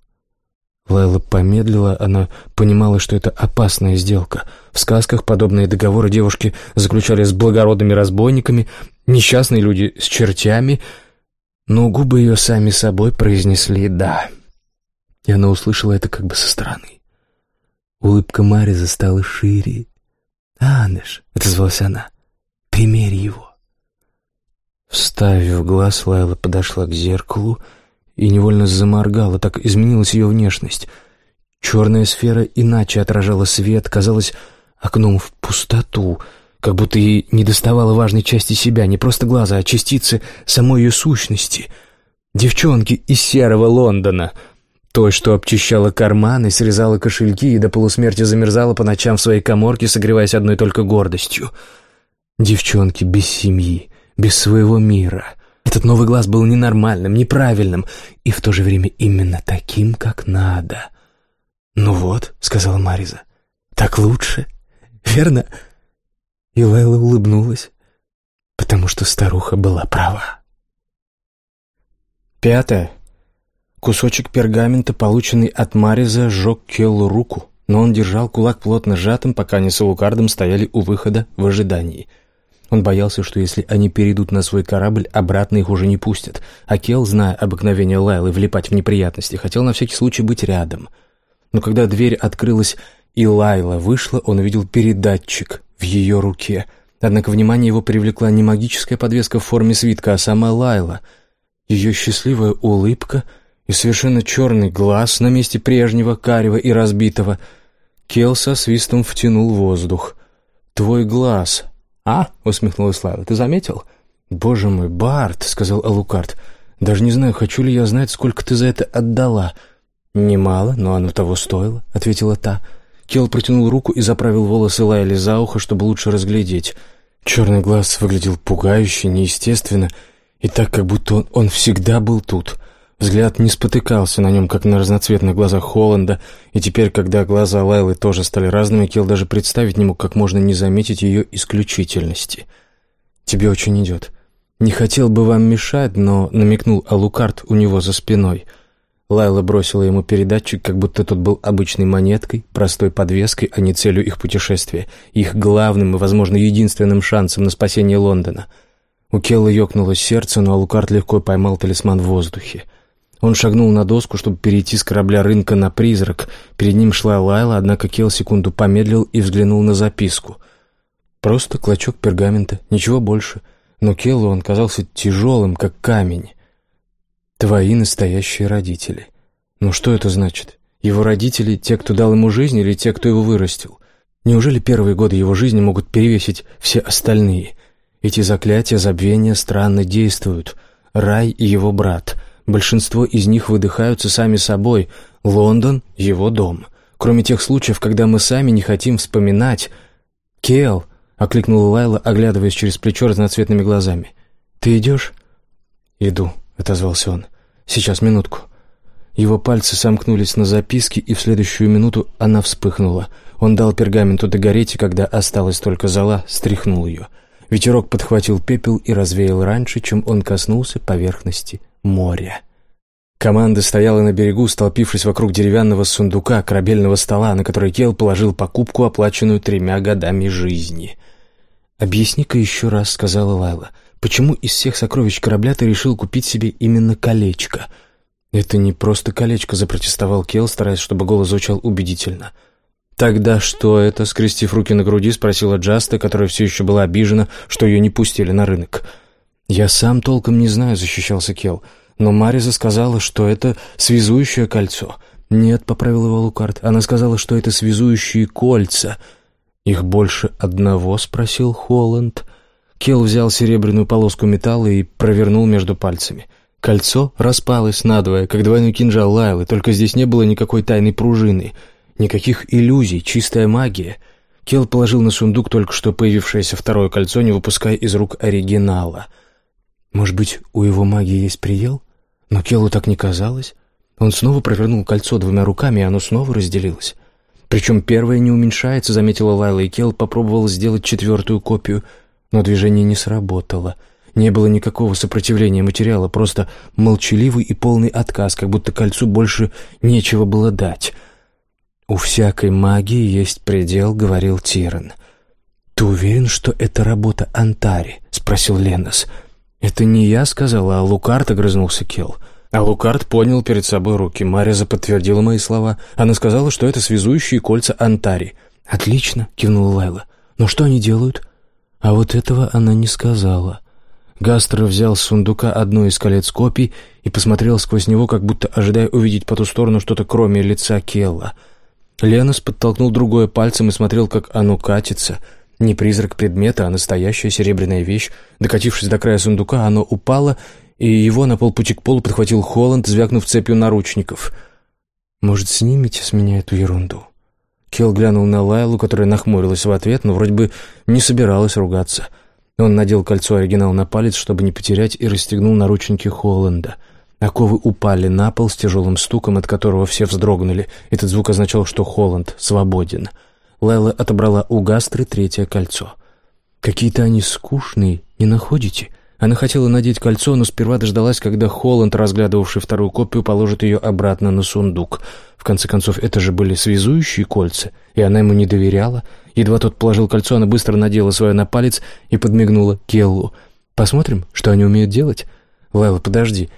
[SPEAKER 1] Лайла помедлила, она понимала, что это опасная сделка. В сказках подобные договоры девушки заключали с благородными разбойниками, несчастные люди с чертями, но губы ее сами собой произнесли «да». И она услышала это как бы со стороны. Улыбка Мариза стала шире. «Анеш», — отозвалась она, Примерь его. Вставив глаз, Лайла подошла к зеркалу и невольно заморгала, так изменилась ее внешность. Черная сфера иначе отражала свет, казалось окном в пустоту, как будто ей не доставало важной части себя, не просто глаза, а частицы самой ее сущности. Девчонки из серого Лондона, той, что обчищала карманы, срезала кошельки и до полусмерти замерзала по ночам в своей коморке, согреваясь одной только гордостью — Девчонки без семьи, без своего мира. Этот новый глаз был ненормальным, неправильным и в то же время именно таким, как надо. «Ну вот», — сказала Мариза, — «так лучше, верно?» И Лайла улыбнулась, потому что старуха была права. Пятое. Кусочек пергамента, полученный от Мариза, сжег Келлу руку, но он держал кулак плотно сжатым, пока они с Лукардом стояли у выхода в ожидании — он боялся, что если они перейдут на свой корабль, обратно их уже не пустят. А Кел, зная обыкновение Лайлы влипать в неприятности, хотел на всякий случай быть рядом. Но когда дверь открылась и Лайла вышла, он увидел передатчик в ее руке. Однако внимание его привлекла не магическая подвеска в форме свитка, а сама Лайла. Ее счастливая улыбка и совершенно черный глаз на месте прежнего, карего и разбитого. Кел со свистом втянул воздух. «Твой глаз», «А?» — усмехнулась Лайла. «Ты заметил?» «Боже мой, Барт!» — сказал Алукард. «Даже не знаю, хочу ли я знать, сколько ты за это отдала». «Немало, но оно того стоило», — ответила та. Кел протянул руку и заправил волосы Лайли за ухо, чтобы лучше разглядеть. Черный глаз выглядел пугающе, неестественно, и так, как будто он, он всегда был тут — Взгляд не спотыкался на нем, как на разноцветных глазах Холланда, и теперь, когда глаза Лайлы тоже стали разными, Килл даже представить не мог, как можно не заметить ее исключительности. «Тебе очень идет. Не хотел бы вам мешать, но...» — намекнул Алукарт у него за спиной. Лайла бросила ему передатчик, как будто тот был обычной монеткой, простой подвеской, а не целью их путешествия, их главным и, возможно, единственным шансом на спасение Лондона. У Келла ёкнуло сердце, но Алукарт легко поймал талисман в воздухе — он шагнул на доску, чтобы перейти с корабля рынка на призрак. Перед ним шла Лайла, однако Кел секунду помедлил и взглянул на записку. Просто клочок пергамента, ничего больше. Но Келлу он казался тяжелым, как камень. «Твои настоящие родители». Ну что это значит? Его родители — те, кто дал ему жизнь, или те, кто его вырастил? Неужели первые годы его жизни могут перевесить все остальные? Эти заклятия забвения странно действуют. Рай и его брат — Большинство из них выдыхаются сами собой. Лондон — его дом. Кроме тех случаев, когда мы сами не хотим вспоминать. «Кел!» — окликнула Лайла, оглядываясь через плечо разноцветными глазами. «Ты идешь?» «Иду», — отозвался он. Сейчас, минутку». Его пальцы сомкнулись на записке, и в следующую минуту она вспыхнула. Он дал пергаменту догореть, и когда осталась только зола, стряхнул ее. Ветерок подхватил пепел и развеял раньше, чем он коснулся поверхности моря. Команда стояла на берегу, столпившись вокруг деревянного сундука, корабельного стола, на который Кел положил покупку, оплаченную тремя годами жизни. «Объясни-ка еще раз», — сказала Лайла, — «почему из всех сокровищ корабля ты решил купить себе именно колечко?» «Это не просто колечко», — запротестовал Кел, стараясь, чтобы голос звучал убедительно. «Тогда что это?» — скрестив руки на груди, спросила Джаста, которая все еще была обижена, что ее не пустили на рынок. «Я сам толком не знаю», — защищался Кел. «Но Мариза сказала, что это связующее кольцо». «Нет», — поправил его Лукард. «Она сказала, что это связующие кольца». «Их больше одного?» — спросил Холланд. Кел взял серебряную полоску металла и провернул между пальцами. Кольцо распалось надвое, как двойной кинжал Лайлы, только здесь не было никакой тайной пружины, никаких иллюзий, чистая магия. Кел положил на сундук только что появившееся второе кольцо, не выпуская из рук оригинала. Может быть, у его магии есть предел? Но Келу так не казалось. Он снова провернул кольцо двумя руками, и оно снова разделилось. Причем первое не уменьшается, заметила Лайла, и Кел попробовал сделать четвертую копию, но движение не сработало — не было никакого сопротивления материала, просто молчаливый и полный отказ, как будто кольцу больше нечего было дать. «У всякой магии есть предел», — говорил Тиран. «Ты уверен, что это работа Антари?» — спросил Ленос. «Это не я сказала, а Лукард», — огрызнулся Кел. А Лукард понял перед собой руки. Мариза подтвердила мои слова. Она сказала, что это связующие кольца Антари. «Отлично», — кивнула Лайла. «Но что они делают?» А вот этого она не сказала. Гастро взял с сундука одно из колец копий и посмотрел сквозь него, как будто ожидая увидеть по ту сторону что-то кроме лица Келла. Ленос подтолкнул другое пальцем и смотрел, как оно катится. Не призрак предмета, а настоящая серебряная вещь. Докатившись до края сундука, оно упало, и его на полпути к полу подхватил Холланд, звякнув цепью наручников. «Может, снимете с меня эту ерунду?» Келл глянул на Лайлу, которая нахмурилась в ответ, но вроде бы не собиралась ругаться — он надел кольцо оригинал на палец, чтобы не потерять, и расстегнул наручники Холланда. Оковы упали на пол с тяжелым стуком, от которого все вздрогнули. Этот звук означал, что Холланд свободен. Лайла отобрала у Гастры третье кольцо. «Какие-то они скучные, не находите?» Она хотела надеть кольцо, но сперва дождалась, когда Холланд, разглядывавший вторую копию, положит ее обратно на сундук. В конце концов, это же были связующие кольца, и она ему не доверяла. Едва тот положил кольцо, она быстро надела свое на палец и подмигнула Келлу. «Посмотрим, что они умеют делать?» «Лайла, подожди».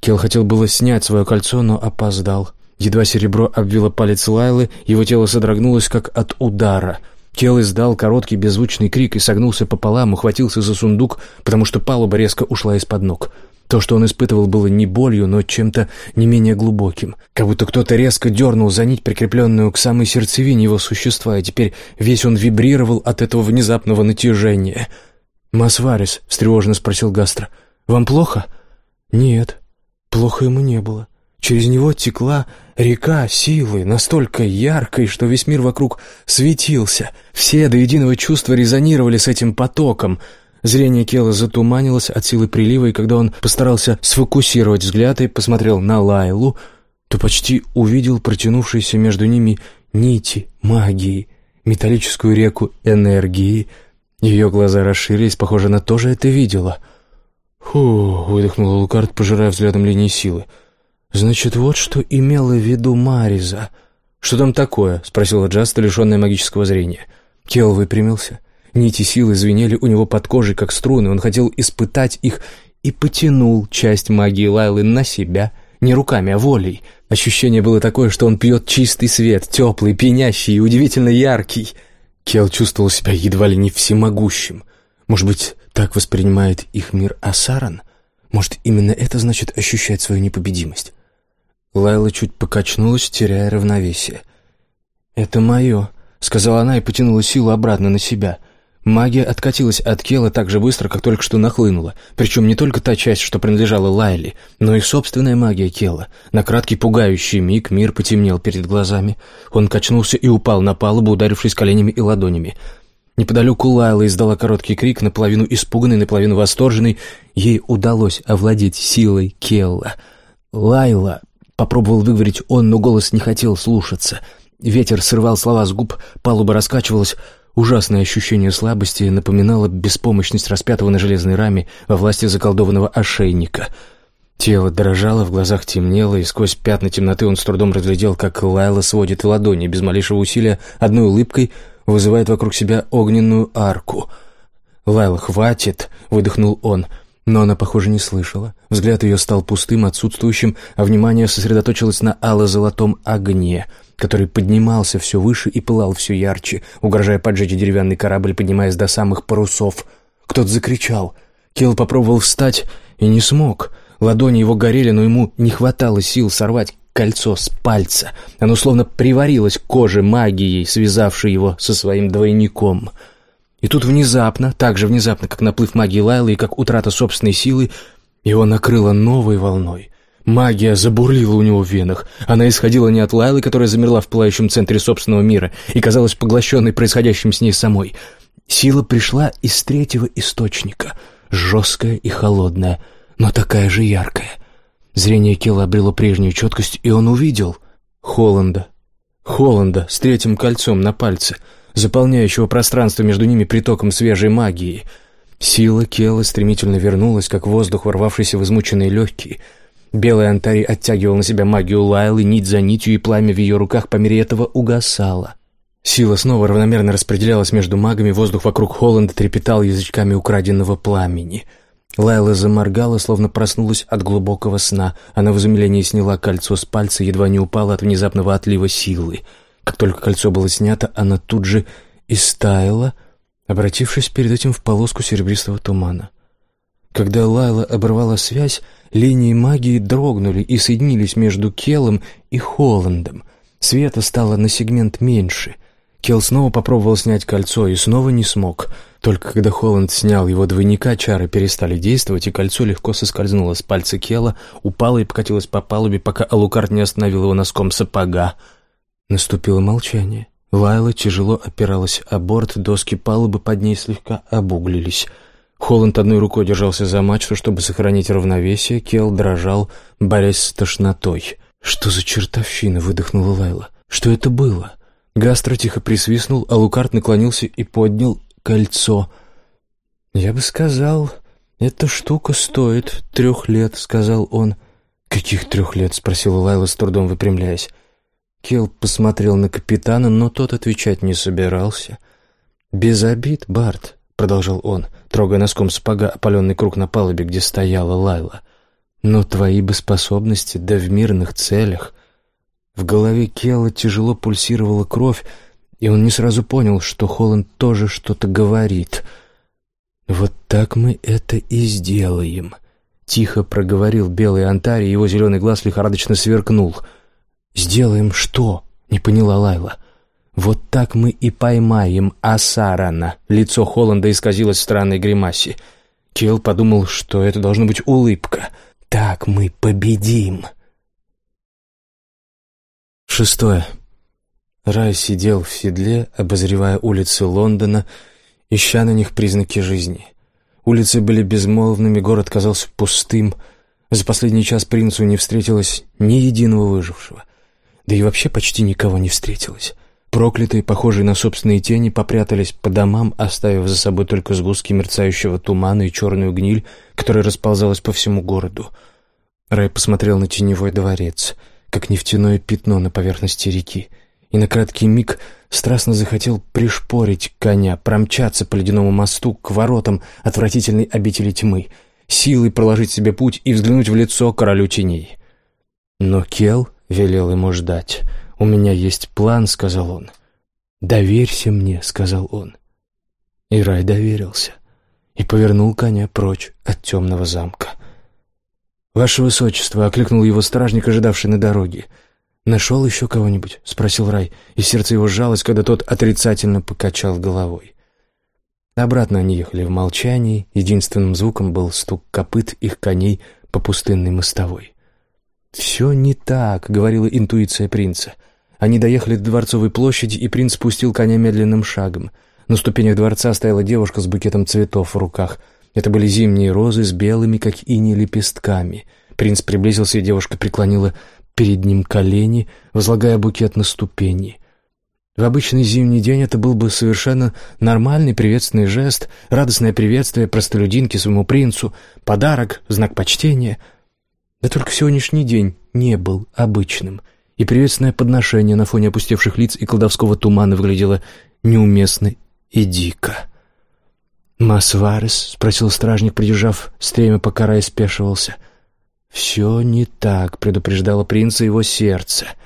[SPEAKER 1] Келл хотел было снять свое кольцо, но опоздал. Едва серебро обвило палец Лайлы, его тело содрогнулось, как от удара — Кел издал короткий беззвучный крик и согнулся пополам, ухватился за сундук, потому что палуба резко ушла из-под ног. То, что он испытывал, было не болью, но чем-то не менее глубоким. Как будто кто-то резко дернул за нить, прикрепленную к самой сердцевине его существа, и теперь весь он вибрировал от этого внезапного натяжения. «Масварис», — встревоженно спросил Гастро, — «вам плохо?» «Нет, плохо ему не было. Через него текла река силы, настолько яркой, что весь мир вокруг светился. Все до единого чувства резонировали с этим потоком. Зрение Кела затуманилось от силы прилива, и когда он постарался сфокусировать взгляд и посмотрел на Лайлу, то почти увидел протянувшиеся между ними нити магии, металлическую реку энергии. Ее глаза расширились, похоже, она тоже это видела. «Фу!» — выдохнул Лукард, пожирая взглядом линии силы — «Значит, вот что имела в виду Мариза». «Что там такое?» — спросила Джаста, лишенная магического зрения. Кел выпрямился. Нити силы звенели у него под кожей, как струны. Он хотел испытать их и потянул часть магии Лайлы на себя. Не руками, а волей. Ощущение было такое, что он пьет чистый свет, теплый, пьянящий и удивительно яркий. Кел чувствовал себя едва ли не всемогущим. Может быть, так воспринимает их мир Асаран? Может, именно это значит ощущать свою непобедимость? Лайла чуть покачнулась, теряя равновесие. «Это мое», — сказала она и потянула силу обратно на себя. Магия откатилась от Кела так же быстро, как только что нахлынула. Причем не только та часть, что принадлежала Лайле, но и собственная магия Кела. На краткий пугающий миг мир потемнел перед глазами. Он качнулся и упал на палубу, ударившись коленями и ладонями. Неподалеку Лайла издала короткий крик, наполовину испуганный, наполовину восторженный. Ей удалось овладеть силой Келла — Лайла!» — попробовал выговорить он, но голос не хотел слушаться. Ветер срывал слова с губ, палуба раскачивалась. Ужасное ощущение слабости напоминало беспомощность распятого на железной раме во власти заколдованного ошейника. Тело дрожало, в глазах темнело, и сквозь пятна темноты он с трудом разглядел, как Лайла сводит ладони, без малейшего усилия, одной улыбкой вызывает вокруг себя огненную арку. «Лайла, хватит!» — выдохнул он — но она, похоже, не слышала. Взгляд ее стал пустым, отсутствующим, а внимание сосредоточилось на ало-золотом огне, который поднимался все выше и пылал все ярче, угрожая поджечь деревянный корабль, поднимаясь до самых парусов. Кто-то закричал. Кел попробовал встать и не смог. Ладони его горели, но ему не хватало сил сорвать кольцо с пальца. Оно словно приварилось к коже магией, связавшей его со своим двойником — и тут внезапно, так же внезапно, как наплыв магии Лайлы и как утрата собственной силы, его накрыло новой волной. Магия забурлила у него в венах. Она исходила не от Лайлы, которая замерла в пылающем центре собственного мира и казалась поглощенной происходящим с ней самой. Сила пришла из третьего источника, жесткая и холодная, но такая же яркая. Зрение Кела обрело прежнюю четкость, и он увидел Холланда. Холланда с третьим кольцом на пальце — заполняющего пространство между ними притоком свежей магии. Сила Кела стремительно вернулась, как воздух, ворвавшийся в измученные легкие. Белый антарий оттягивал на себя магию Лайлы нить за нитью, и пламя в ее руках по мере этого угасало. Сила снова равномерно распределялась между магами, воздух вокруг Холланда трепетал язычками украденного пламени. Лайла заморгала, словно проснулась от глубокого сна. Она в изумлении сняла кольцо с пальца, едва не упала от внезапного отлива силы — как только кольцо было снято, она тут же истаяла, обратившись перед этим в полоску серебристого тумана. Когда Лайла оборвала связь, линии магии дрогнули и соединились между Келом и Холландом. Света стало на сегмент меньше. Кел снова попробовал снять кольцо и снова не смог. Только когда Холланд снял его двойника, чары перестали действовать, и кольцо легко соскользнуло с пальца Кела, упало и покатилось по палубе, пока Алукард не остановил его носком сапога. Наступило молчание. Лайла тяжело опиралась о борт, доски палубы под ней слегка обуглились. Холланд одной рукой держался за мачту, чтобы сохранить равновесие, Кел дрожал, борясь с тошнотой. «Что за чертовщина?» — выдохнула Лайла. «Что это было?» Гастро тихо присвистнул, а Лукард наклонился и поднял кольцо. «Я бы сказал, эта штука стоит трех лет», — сказал он. «Каких трех лет?» — спросила Лайла с трудом выпрямляясь. Кел посмотрел на капитана, но тот отвечать не собирался. «Без обид, Барт», — продолжал он, трогая носком сапога опаленный круг на палубе, где стояла Лайла. «Но твои бы способности, да в мирных целях...» В голове Келла тяжело пульсировала кровь, и он не сразу понял, что Холланд тоже что-то говорит. «Вот так мы это и сделаем», — тихо проговорил белый антарий, его зеленый глаз лихорадочно сверкнул — «Сделаем что?» — не поняла Лайла. «Вот так мы и поймаем Асарана». Лицо Холланда исказилось в странной гримасе. Кел подумал, что это должна быть улыбка. «Так мы победим». Шестое. Рай сидел в седле, обозревая улицы Лондона, ища на них признаки жизни. Улицы были безмолвными, город казался пустым. За последний час принцу не встретилось ни единого выжившего — да и вообще почти никого не встретилось. Проклятые, похожие на собственные тени, попрятались по домам, оставив за собой только сгустки мерцающего тумана и черную гниль, которая расползалась по всему городу. Рай посмотрел на теневой дворец, как нефтяное пятно на поверхности реки, и на краткий миг страстно захотел пришпорить коня, промчаться по ледяному мосту к воротам отвратительной обители тьмы, силой проложить себе путь и взглянуть в лицо королю теней. Но Кел велел ему ждать. «У меня есть план», — сказал он. «Доверься мне», — сказал он. И Рай доверился и повернул коня прочь от темного замка. «Ваше Высочество», — окликнул его стражник, ожидавший на дороге. «Нашел еще кого-нибудь?» — спросил Рай, и сердце его сжалось, когда тот отрицательно покачал головой. Обратно они ехали в молчании, единственным звуком был стук копыт их коней по пустынной мостовой. «Все не так», — говорила интуиция принца. Они доехали до Дворцовой площади, и принц спустил коня медленным шагом. На ступенях дворца стояла девушка с букетом цветов в руках. Это были зимние розы с белыми, как ини, лепестками. Принц приблизился, и девушка преклонила перед ним колени, возлагая букет на ступени. В обычный зимний день это был бы совершенно нормальный приветственный жест, радостное приветствие простолюдинки своему принцу, подарок, знак почтения. Да только сегодняшний день не был обычным, и приветственное подношение на фоне опустевших лиц и колдовского тумана выглядело неуместно и дико. «Масварес?» — спросил стражник, придержав стремя, пока Рай спешивался. «Все не так», — предупреждало принца его сердце —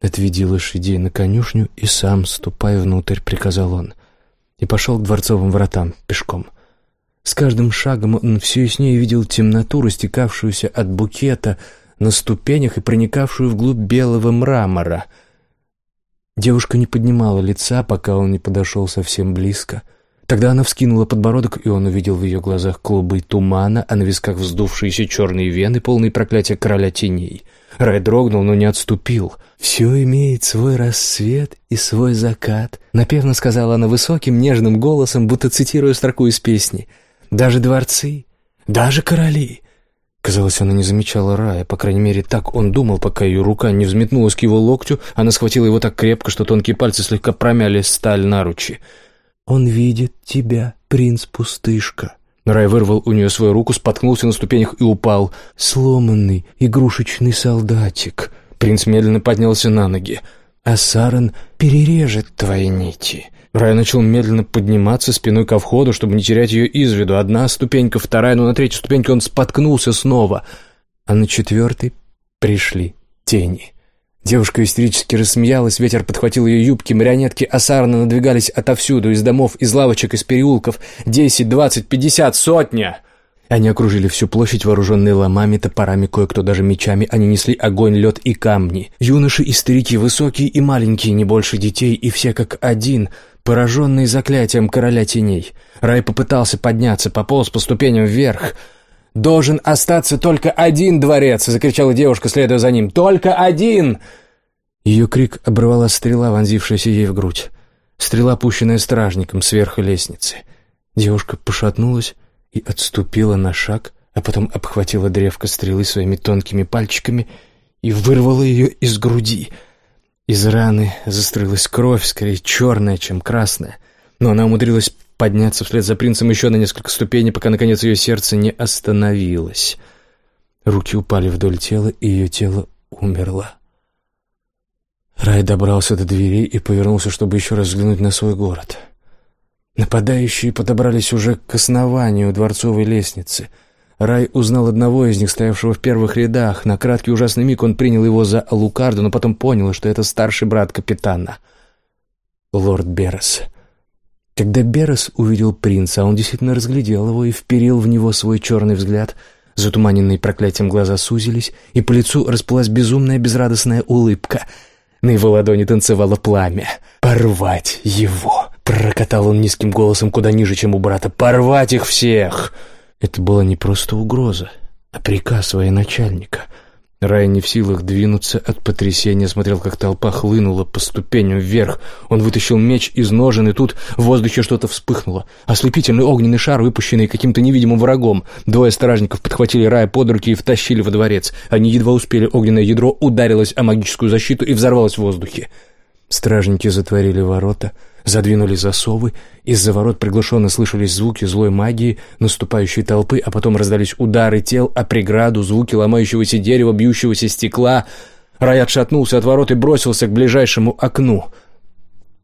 [SPEAKER 1] «Отведи лошадей на конюшню и сам ступай внутрь», — приказал он. И пошел к дворцовым вратам пешком. С каждым шагом он все яснее видел темноту, растекавшуюся от букета на ступенях и проникавшую вглубь белого мрамора. Девушка не поднимала лица, пока он не подошел совсем близко. Тогда она вскинула подбородок, и он увидел в ее глазах клубы тумана, а на висках вздувшиеся черные вены, полные проклятия короля теней — Рай дрогнул, но не отступил. «Все имеет свой рассвет и свой закат», — напевно сказала она высоким, нежным голосом, будто цитируя строку из песни. «Даже дворцы, даже короли». Казалось, она не замечала Рая, по крайней мере, так он думал, пока ее рука не взметнулась к его локтю, она схватила его так крепко, что тонкие пальцы слегка промяли сталь наручи. «Он видит тебя, принц-пустышка», Рай вырвал у нее свою руку, споткнулся на ступенях и упал. «Сломанный игрушечный солдатик». Принц медленно поднялся на ноги. «А Саран перережет твои нити». Рай начал медленно подниматься спиной ко входу, чтобы не терять ее из виду. Одна ступенька, вторая, но на третьей ступеньке он споткнулся снова. А на четвертой пришли тени. Девушка истерически рассмеялась, ветер подхватил ее юбки, марионетки Асарна надвигались отовсюду, из домов, из лавочек, из переулков. Десять, двадцать, пятьдесят, сотня! Они окружили всю площадь, вооруженные ломами, топорами, кое-кто даже мечами. Они несли огонь, лед и камни. Юноши и старики, высокие и маленькие, не больше детей, и все как один, пораженные заклятием короля теней. Рай попытался подняться, пополз по ступеням вверх — должен остаться только один дворец!» — закричала девушка, следуя за ним. «Только один!» Ее крик оборвала стрела, вонзившаяся ей в грудь. Стрела, пущенная стражником сверху лестницы. Девушка пошатнулась и отступила на шаг, а потом обхватила древко стрелы своими тонкими пальчиками и вырвала ее из груди. Из раны застроилась кровь, скорее черная, чем красная, но она умудрилась подняться вслед за принцем еще на несколько ступеней, пока, наконец, ее сердце не остановилось. Руки упали вдоль тела, и ее тело умерло. Рай добрался до дверей и повернулся, чтобы еще раз взглянуть на свой город. Нападающие подобрались уже к основанию дворцовой лестницы. Рай узнал одного из них, стоявшего в первых рядах. На краткий ужасный миг он принял его за Алукарду, но потом понял, что это старший брат капитана. Лорд Беррес. Когда Берес увидел принца, он действительно разглядел его и вперил в него свой черный взгляд. Затуманенные проклятием глаза сузились, и по лицу расплылась безумная безрадостная улыбка. На его ладони танцевало пламя. «Порвать его!» — прокатал он низким голосом куда ниже, чем у брата. «Порвать их всех!» Это была не просто угроза, а приказ военачальника — Рай не в силах двинуться от потрясения, смотрел, как толпа хлынула по ступеням вверх. Он вытащил меч из ножен, и тут в воздухе что-то вспыхнуло. Ослепительный огненный шар, выпущенный каким-то невидимым врагом. Двое стражников подхватили Рая под руки и втащили во дворец. Они едва успели, огненное ядро ударилось о магическую защиту и взорвалось в воздухе. Стражники затворили ворота — Задвинули засовы, из-за ворот приглушенно слышались звуки злой магии, наступающей толпы, а потом раздались удары тел о преграду, звуки ломающегося дерева, бьющегося стекла. Рай отшатнулся от ворот и бросился к ближайшему окну.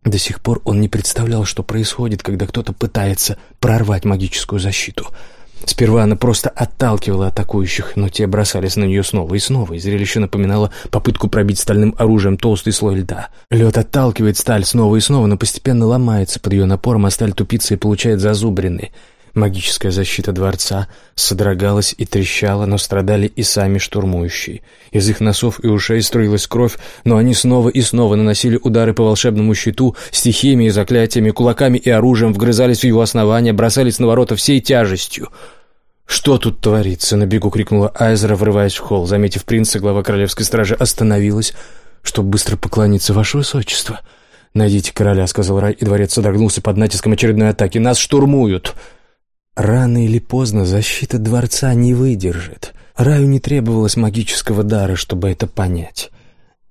[SPEAKER 1] До сих пор он не представлял, что происходит, когда кто-то пытается прорвать магическую защиту — Сперва она просто отталкивала атакующих, но те бросались на нее снова и снова, и зрелище напоминало попытку пробить стальным оружием толстый слой льда. Лед отталкивает сталь снова и снова, но постепенно ломается под ее напором, а сталь тупится и получает зазубрины. Магическая защита дворца содрогалась и трещала, но страдали и сами штурмующие. Из их носов и ушей струилась кровь, но они снова и снова наносили удары по волшебному щиту, стихиями и заклятиями, кулаками и оружием, вгрызались в его основание, бросались на ворота всей тяжестью. «Что тут творится?» — на бегу крикнула Айзера, врываясь в холл. Заметив принца, глава королевской стражи остановилась, чтобы быстро поклониться, ваше высочество. «Найдите короля», — сказал Рай, и дворец содрогнулся под натиском очередной атаки. «Нас штурмуют!» Рано или поздно защита дворца не выдержит. Раю не требовалось магического дара, чтобы это понять.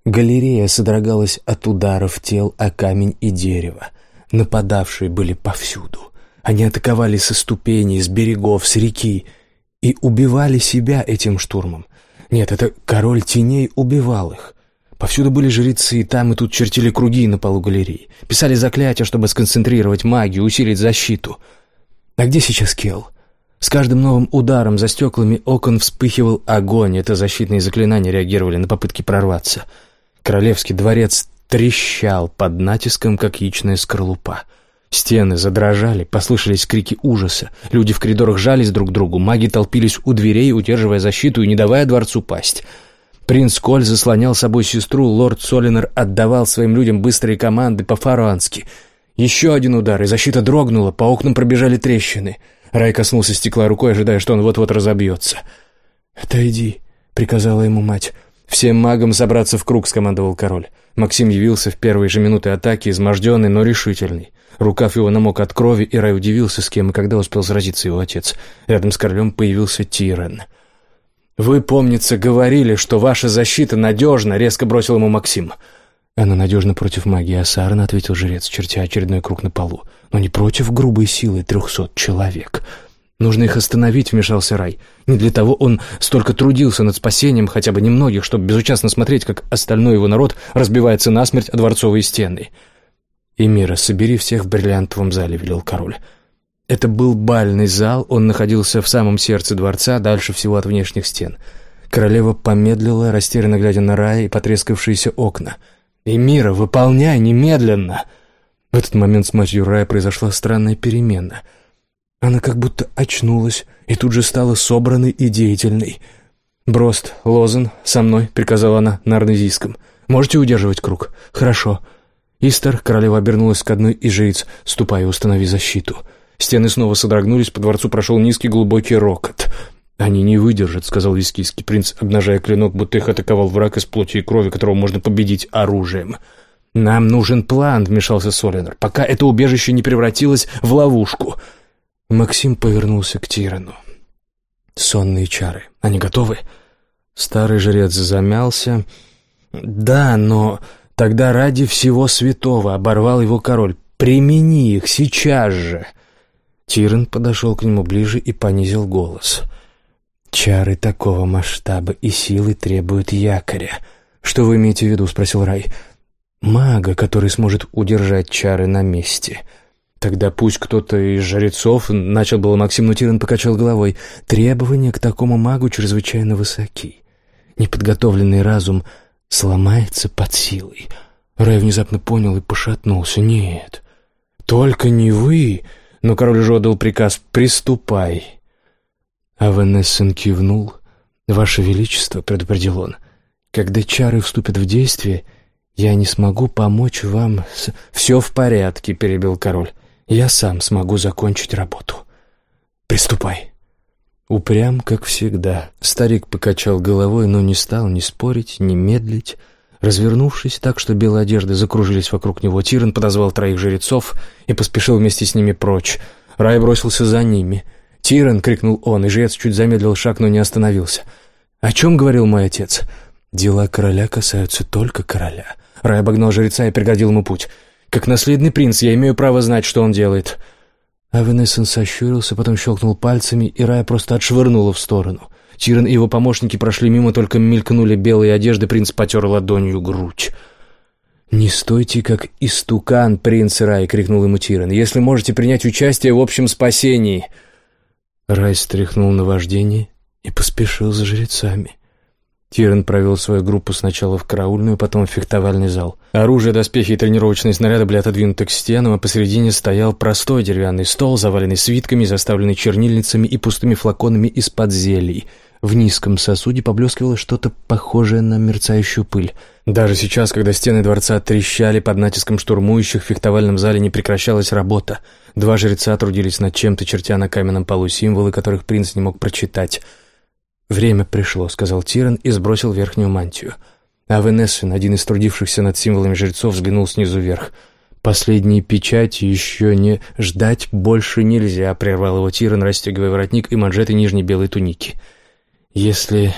[SPEAKER 1] Галерея содрогалась от ударов тел о камень и дерево. Нападавшие были повсюду. Они атаковали со ступеней, с берегов, с реки и убивали себя этим штурмом. Нет, это король теней убивал их. Повсюду были жрецы, там и тут чертили круги на полу галереи. Писали заклятия, чтобы сконцентрировать магию, усилить защиту. А где сейчас Кел? С каждым новым ударом за стеклами окон вспыхивал огонь. Это защитные заклинания реагировали на попытки прорваться. Королевский дворец трещал под натиском, как яичная скорлупа. Стены задрожали, послышались крики ужаса. Люди в коридорах жались друг к другу, маги толпились у дверей, удерживая защиту и не давая дворцу пасть. Принц Коль заслонял собой сестру, лорд Солинер отдавал своим людям быстрые команды по-фаруански. Еще один удар, и защита дрогнула, по окнам пробежали трещины. Рай коснулся стекла рукой, ожидая, что он вот-вот разобьется. «Отойди», — приказала ему мать. «Всем магам собраться в круг», — скомандовал король. Максим явился в первые же минуты атаки, изможденный, но решительный. Рукав его намок от крови, и Рай удивился, с кем и когда успел сразиться его отец. Рядом с королем появился Тирен. «Вы, помнится, говорили, что ваша защита надежна», — резко бросил ему Максим. «Она надежна против магии Асарна», — ответил жрец, чертя очередной круг на полу. «Но не против грубой силы трехсот человек». «Нужно их остановить», — вмешался Рай. «Не для того он столько трудился над спасением хотя бы немногих, чтобы безучастно смотреть, как остальной его народ разбивается насмерть о дворцовые стены». «Эмира, собери всех в бриллиантовом зале», — велел король. Это был бальный зал, он находился в самом сердце дворца, дальше всего от внешних стен. Королева помедлила, растерянно глядя на рай и потрескавшиеся окна. «Эмира, выполняй немедленно!» В этот момент с матерью Рая произошла странная перемена. Она как будто очнулась и тут же стала собранной и деятельной. «Брост, Лозен, со мной», — приказала она на арнезийском. «Можете удерживать круг?» «Хорошо». Истер, королева обернулась к одной из жриц. «Ступай и установи защиту». Стены снова содрогнулись, по дворцу прошел низкий глубокий рокот. «Они не выдержат», — сказал вискийский принц, обнажая клинок, будто их атаковал враг из плоти и крови, которого можно победить оружием. «Нам нужен план», — вмешался Солинер, «пока это убежище не превратилось в ловушку». Максим повернулся к Тирану. «Сонные чары. Они готовы?» Старый жрец замялся. «Да, но тогда ради всего святого», — оборвал его король. «Примени их сейчас же!» Тирен подошел к нему ближе и понизил голос. «Чары такого масштаба и силы требуют якоря». «Что вы имеете в виду?» — спросил Рай. «Мага, который сможет удержать чары на месте». «Тогда пусть кто-то из жрецов...» — начал было Максим, но Тирен покачал головой. «Требования к такому магу чрезвычайно высоки. Неподготовленный разум сломается под силой». Рай внезапно понял и пошатнулся. «Нет, только не вы!» но король уже отдал приказ «приступай». Авенессен кивнул. «Ваше Величество», — предупредил он, — «когда чары вступят в действие, я не смогу помочь вам с...» «Все в порядке», — перебил король. «Я сам смогу закончить работу. Приступай». Упрям, как всегда. Старик покачал головой, но не стал ни спорить, ни медлить. Развернувшись так, что белые одежды закружились вокруг него, Тиран подозвал троих жрецов и поспешил вместе с ними прочь. Рай бросился за ними. «Тиран!» — крикнул он, и жрец чуть замедлил шаг, но не остановился. «О чем говорил мой отец?» «Дела короля касаются только короля». Рай обогнал жреца и преградил ему путь. «Как наследный принц я имею право знать, что он делает». Авенессен сощурился, потом щелкнул пальцами, и Рая просто отшвырнула в сторону. Тиран и его помощники прошли мимо, только мелькнули белые одежды, принц потер ладонью грудь. «Не стойте, как истукан, принц Рай!» — крикнул ему Тиран. «Если можете принять участие в общем спасении!» Рай стряхнул на вождение и поспешил за жрецами. Тиран провел свою группу сначала в караульную, потом в фехтовальный зал. Оружие, доспехи и тренировочные снаряды были отодвинуты к стенам, а посередине стоял простой деревянный стол, заваленный свитками, заставленный чернильницами и пустыми флаконами из-под зелий — в низком сосуде поблескивало что-то похожее на мерцающую пыль. Даже сейчас, когда стены дворца трещали под натиском штурмующих, в фехтовальном зале не прекращалась работа. Два жреца трудились над чем-то, чертя на каменном полу символы, которых принц не мог прочитать. «Время пришло», — сказал Тиран и сбросил верхнюю мантию. А Венессен, один из трудившихся над символами жрецов, взглянул снизу вверх. «Последние печати еще не... Ждать больше нельзя», — прервал его Тиран, расстегивая воротник и манжеты нижней белой туники. Если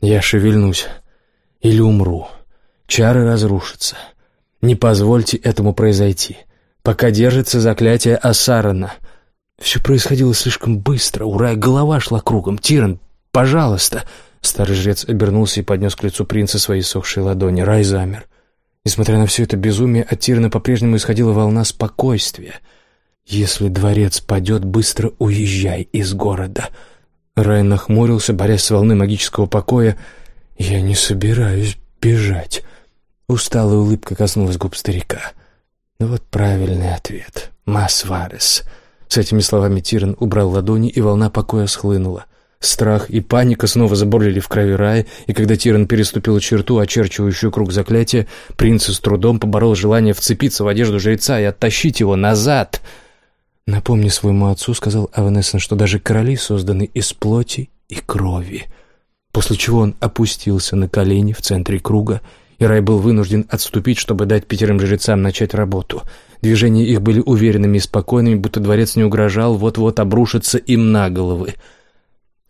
[SPEAKER 1] я шевельнусь или умру, чары разрушатся. Не позвольте этому произойти. Пока держится заклятие Асарана. Все происходило слишком быстро. У голова шла кругом. Тиран, пожалуйста. Старый жрец обернулся и поднес к лицу принца свои сохшие ладони. Рай замер. Несмотря на все это безумие, от Тирана по-прежнему исходила волна спокойствия. «Если дворец падет, быстро уезжай из города». Рай нахмурился, борясь с волной магического покоя. «Я не собираюсь бежать». Усталая улыбка коснулась губ старика. Ну вот правильный ответ. Масварес. С этими словами Тиран убрал ладони, и волна покоя схлынула. Страх и паника снова заборлили в крови Рая, и когда Тиран переступил черту, очерчивающую круг заклятия, принц с трудом поборол желание вцепиться в одежду жреца и оттащить его назад. «Напомни своему отцу», — сказал Аванессон, «что даже короли созданы из плоти и крови». После чего он опустился на колени в центре круга и Рай был вынужден отступить, чтобы дать пятерым жрецам начать работу. Движения их были уверенными и спокойными, будто дворец не угрожал вот-вот обрушиться им на головы.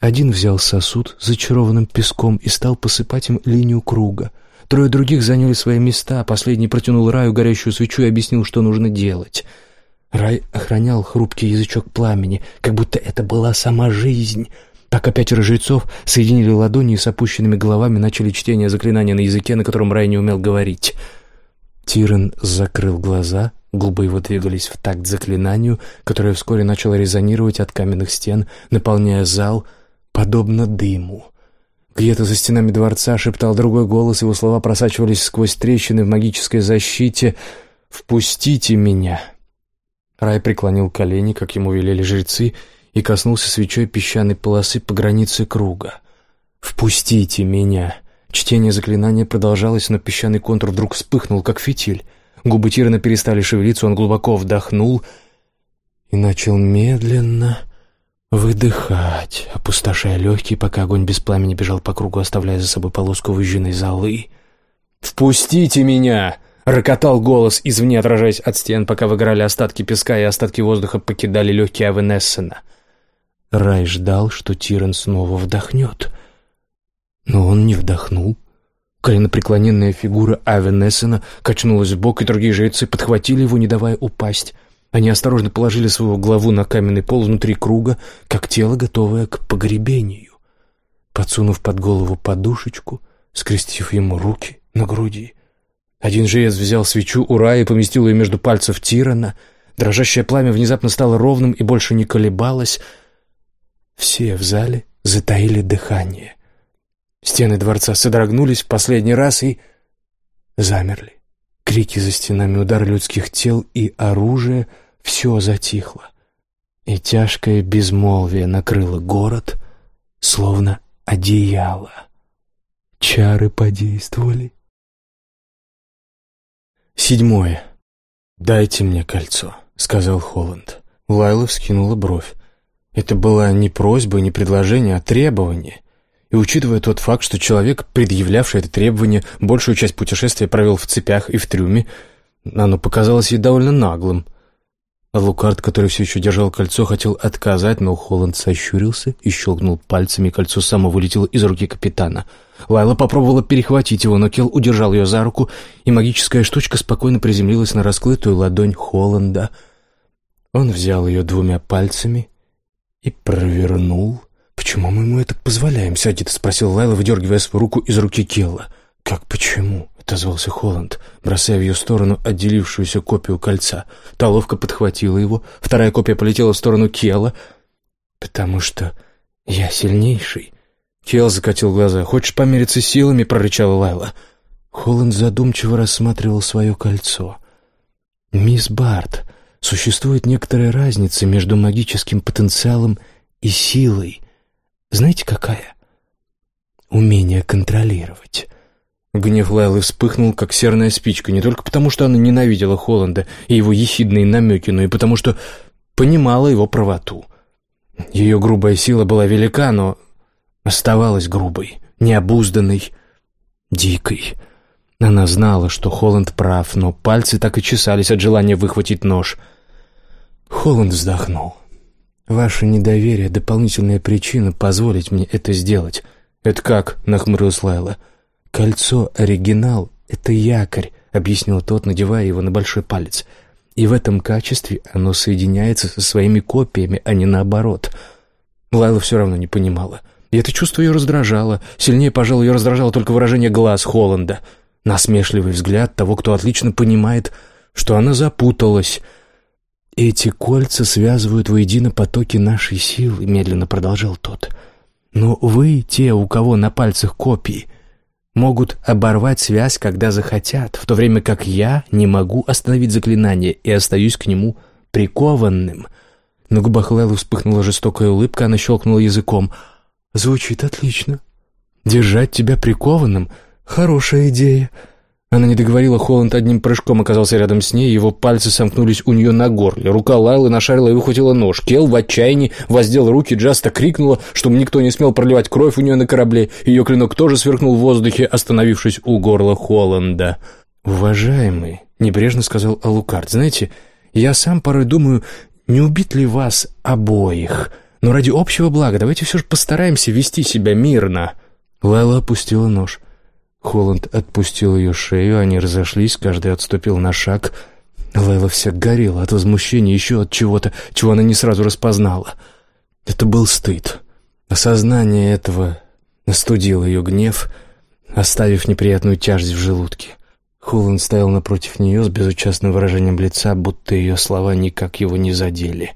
[SPEAKER 1] Один взял сосуд с зачарованным песком и стал посыпать им линию круга. Трое других заняли свои места, последний протянул Раю горящую свечу и объяснил, что нужно делать. Рай охранял хрупкий язычок пламени, как будто это была сама жизнь — Пока пятеро жрецов соединили ладони и с опущенными головами начали чтение заклинания на языке, на котором Рай не умел говорить. Тиран закрыл глаза, губы его двигались в такт заклинанию, которое вскоре начало резонировать от каменных стен, наполняя зал, подобно дыму. Где-то за стенами дворца шептал другой голос, его слова просачивались сквозь трещины в магической защите «Впустите меня!». Рай преклонил колени, как ему велели жрецы, и коснулся свечой песчаной полосы по границе круга. «Впустите меня!» Чтение заклинания продолжалось, но песчаный контур вдруг вспыхнул, как фитиль. Губы Тирана перестали шевелиться, он глубоко вдохнул и начал медленно выдыхать, опустошая легкие, пока огонь без пламени бежал по кругу, оставляя за собой полоску выжженной золы. «Впустите меня!» — рокотал голос извне, отражаясь от стен, пока выгорали остатки песка и остатки воздуха покидали легкие Авенессена. Рай ждал, что Тиран снова вдохнет. Но он не вдохнул. Коленопреклоненная фигура Авенессена качнулась в бок, и другие жрецы подхватили его, не давая упасть. Они осторожно положили свою главу на каменный пол внутри круга, как тело, готовое к погребению. Подсунув под голову подушечку, скрестив ему руки на груди, один жрец взял свечу у Рая и поместил ее между пальцев Тирана. Дрожащее пламя внезапно стало ровным и больше не колебалось — все в зале затаили дыхание. Стены дворца содрогнулись в последний раз и замерли. Крики за стенами, удар людских тел и оружие — все затихло. И тяжкое безмолвие накрыло город, словно одеяло. Чары подействовали. Седьмое. «Дайте мне кольцо», — сказал Холланд. Лайла вскинула бровь. Это была не просьба, не предложение, а требование. И учитывая тот факт, что человек, предъявлявший это требование, большую часть путешествия провел в цепях и в трюме, оно показалось ей довольно наглым. А Лукард, который все еще держал кольцо, хотел отказать, но Холланд сощурился и щелкнул пальцами, и кольцо само вылетело из руки капитана. Лайла попробовала перехватить его, но Келл удержал ее за руку, и магическая штучка спокойно приземлилась на расклытую ладонь Холланда. Он взял ее двумя пальцами и провернул. «Почему мы ему это позволяем?» — сердито спросил Лайла, выдергивая свою руку из руки Келла. «Как почему?» — отозвался Холланд, бросая в ее сторону отделившуюся копию кольца. Та ловко подхватила его, вторая копия полетела в сторону Келла. «Потому что я сильнейший». Келл закатил глаза. «Хочешь помериться силами?» — прорычала Лайла. Холланд задумчиво рассматривал свое кольцо. «Мисс Барт, Существует некоторая разница между магическим потенциалом и силой. Знаете, какая? Умение контролировать. Гнев Лайлы вспыхнул, как серная спичка, не только потому, что она ненавидела Холланда и его ехидные намеки, но и потому, что понимала его правоту. Ее грубая сила была велика, но оставалась грубой, необузданной, дикой. Она знала, что Холланд прав, но пальцы так и чесались от желания выхватить нож. Холланд вздохнул. Ваше недоверие — дополнительная причина позволить мне это сделать. «Это как?» — нахмурилась Лайла. «Кольцо — оригинал, это якорь», — объяснил тот, надевая его на большой палец. «И в этом качестве оно соединяется со своими копиями, а не наоборот». Лайла все равно не понимала. И это чувство ее раздражало. Сильнее, пожалуй, ее раздражало только выражение глаз Холланда. Насмешливый взгляд того, кто отлично понимает, что она запуталась — «Эти кольца связывают воедино потоки нашей силы», — медленно продолжал тот. «Но вы, те, у кого на пальцах копии, могут оборвать связь, когда захотят, в то время как я не могу остановить заклинание и остаюсь к нему прикованным». На губах Лэлы вспыхнула жестокая улыбка, она щелкнула языком. «Звучит отлично. Держать тебя прикованным — хорошая идея». Она не договорила, Холланд одним прыжком оказался рядом с ней, его пальцы сомкнулись у нее на горле. Рука Лайлы нашарила и выхватила нож. Кел в отчаянии воздел руки, Джаста крикнула, чтобы никто не смел проливать кровь у нее на корабле. Ее клинок тоже сверкнул в воздухе, остановившись у горла Холланда. «Уважаемый», — небрежно сказал Алукард, — «знаете, я сам порой думаю, не убить ли вас обоих? Но ради общего блага давайте все же постараемся вести себя мирно». Лайла опустила нож. Холланд отпустил ее шею, они разошлись, каждый отступил на шаг. Лайла вся горела от возмущения, еще от чего-то, чего она не сразу распознала. Это был стыд. Осознание этого остудило ее гнев, оставив неприятную тяжесть в желудке. Холланд стоял напротив нее с безучастным выражением лица, будто ее слова никак его не задели.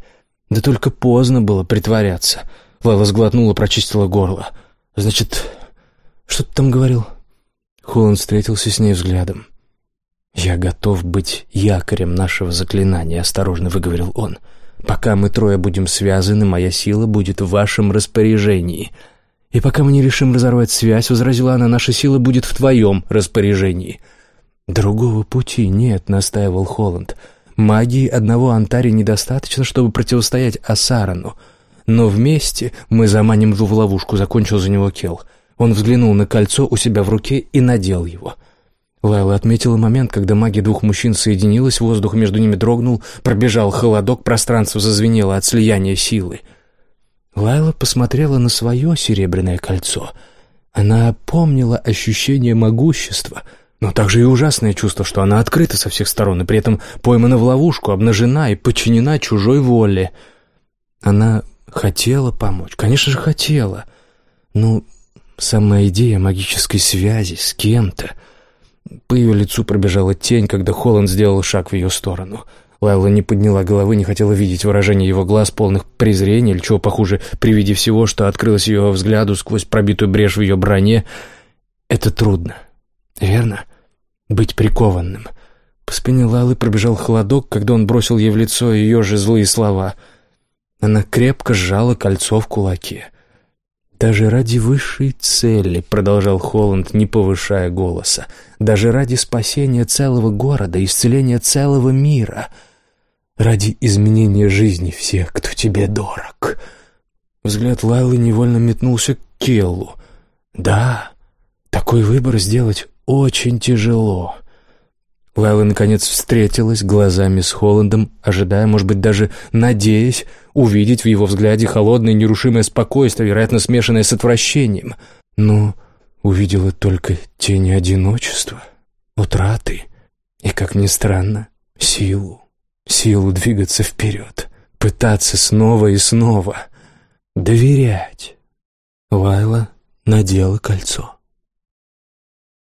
[SPEAKER 1] Да только поздно было притворяться. Лайла сглотнула, прочистила горло. «Значит, что ты там говорил?» Холланд встретился с ней взглядом. «Я готов быть якорем нашего заклинания», — осторожно выговорил он. «Пока мы трое будем связаны, моя сила будет в вашем распоряжении. И пока мы не решим разорвать связь, — возразила она, — наша сила будет в твоем распоряжении». «Другого пути нет», — настаивал Холланд. «Магии одного Антари недостаточно, чтобы противостоять Асарану. Но вместе мы заманим в ловушку», — закончил за него Келл. Он взглянул на кольцо у себя в руке и надел его. Лайла отметила момент, когда магия двух мужчин соединилась, воздух между ними дрогнул, пробежал холодок, пространство зазвенело от слияния силы. Лайла посмотрела на свое серебряное кольцо. Она помнила ощущение могущества, но также и ужасное чувство, что она открыта со всех сторон и при этом поймана в ловушку, обнажена и подчинена чужой воле. Она хотела помочь, конечно же, хотела. Ну, Сама идея магической связи с кем-то... По ее лицу пробежала тень, когда Холланд сделал шаг в ее сторону. Лайла не подняла головы, не хотела видеть выражение его глаз, полных презрения, или чего похуже, при виде всего, что открылось ее взгляду сквозь пробитую брешь в ее броне. Это трудно, верно? Быть прикованным. По спине Лайлы пробежал холодок, когда он бросил ей в лицо ее же злые слова. Она крепко сжала кольцо в кулаке. «Даже ради высшей цели», — продолжал Холланд, не повышая голоса, «даже ради спасения целого города, исцеления целого мира, ради изменения жизни всех, кто тебе дорог». Взгляд Лайлы невольно метнулся к Келлу. «Да, такой выбор сделать очень тяжело». Лайла, наконец, встретилась глазами с Холландом, ожидая, может быть, даже надеясь увидеть в его взгляде холодное нерушимое спокойствие, вероятно, смешанное с отвращением. Но увидела только тени одиночества, утраты и, как ни странно, силу. Силу двигаться вперед, пытаться снова и снова, доверять. Лайла надела кольцо.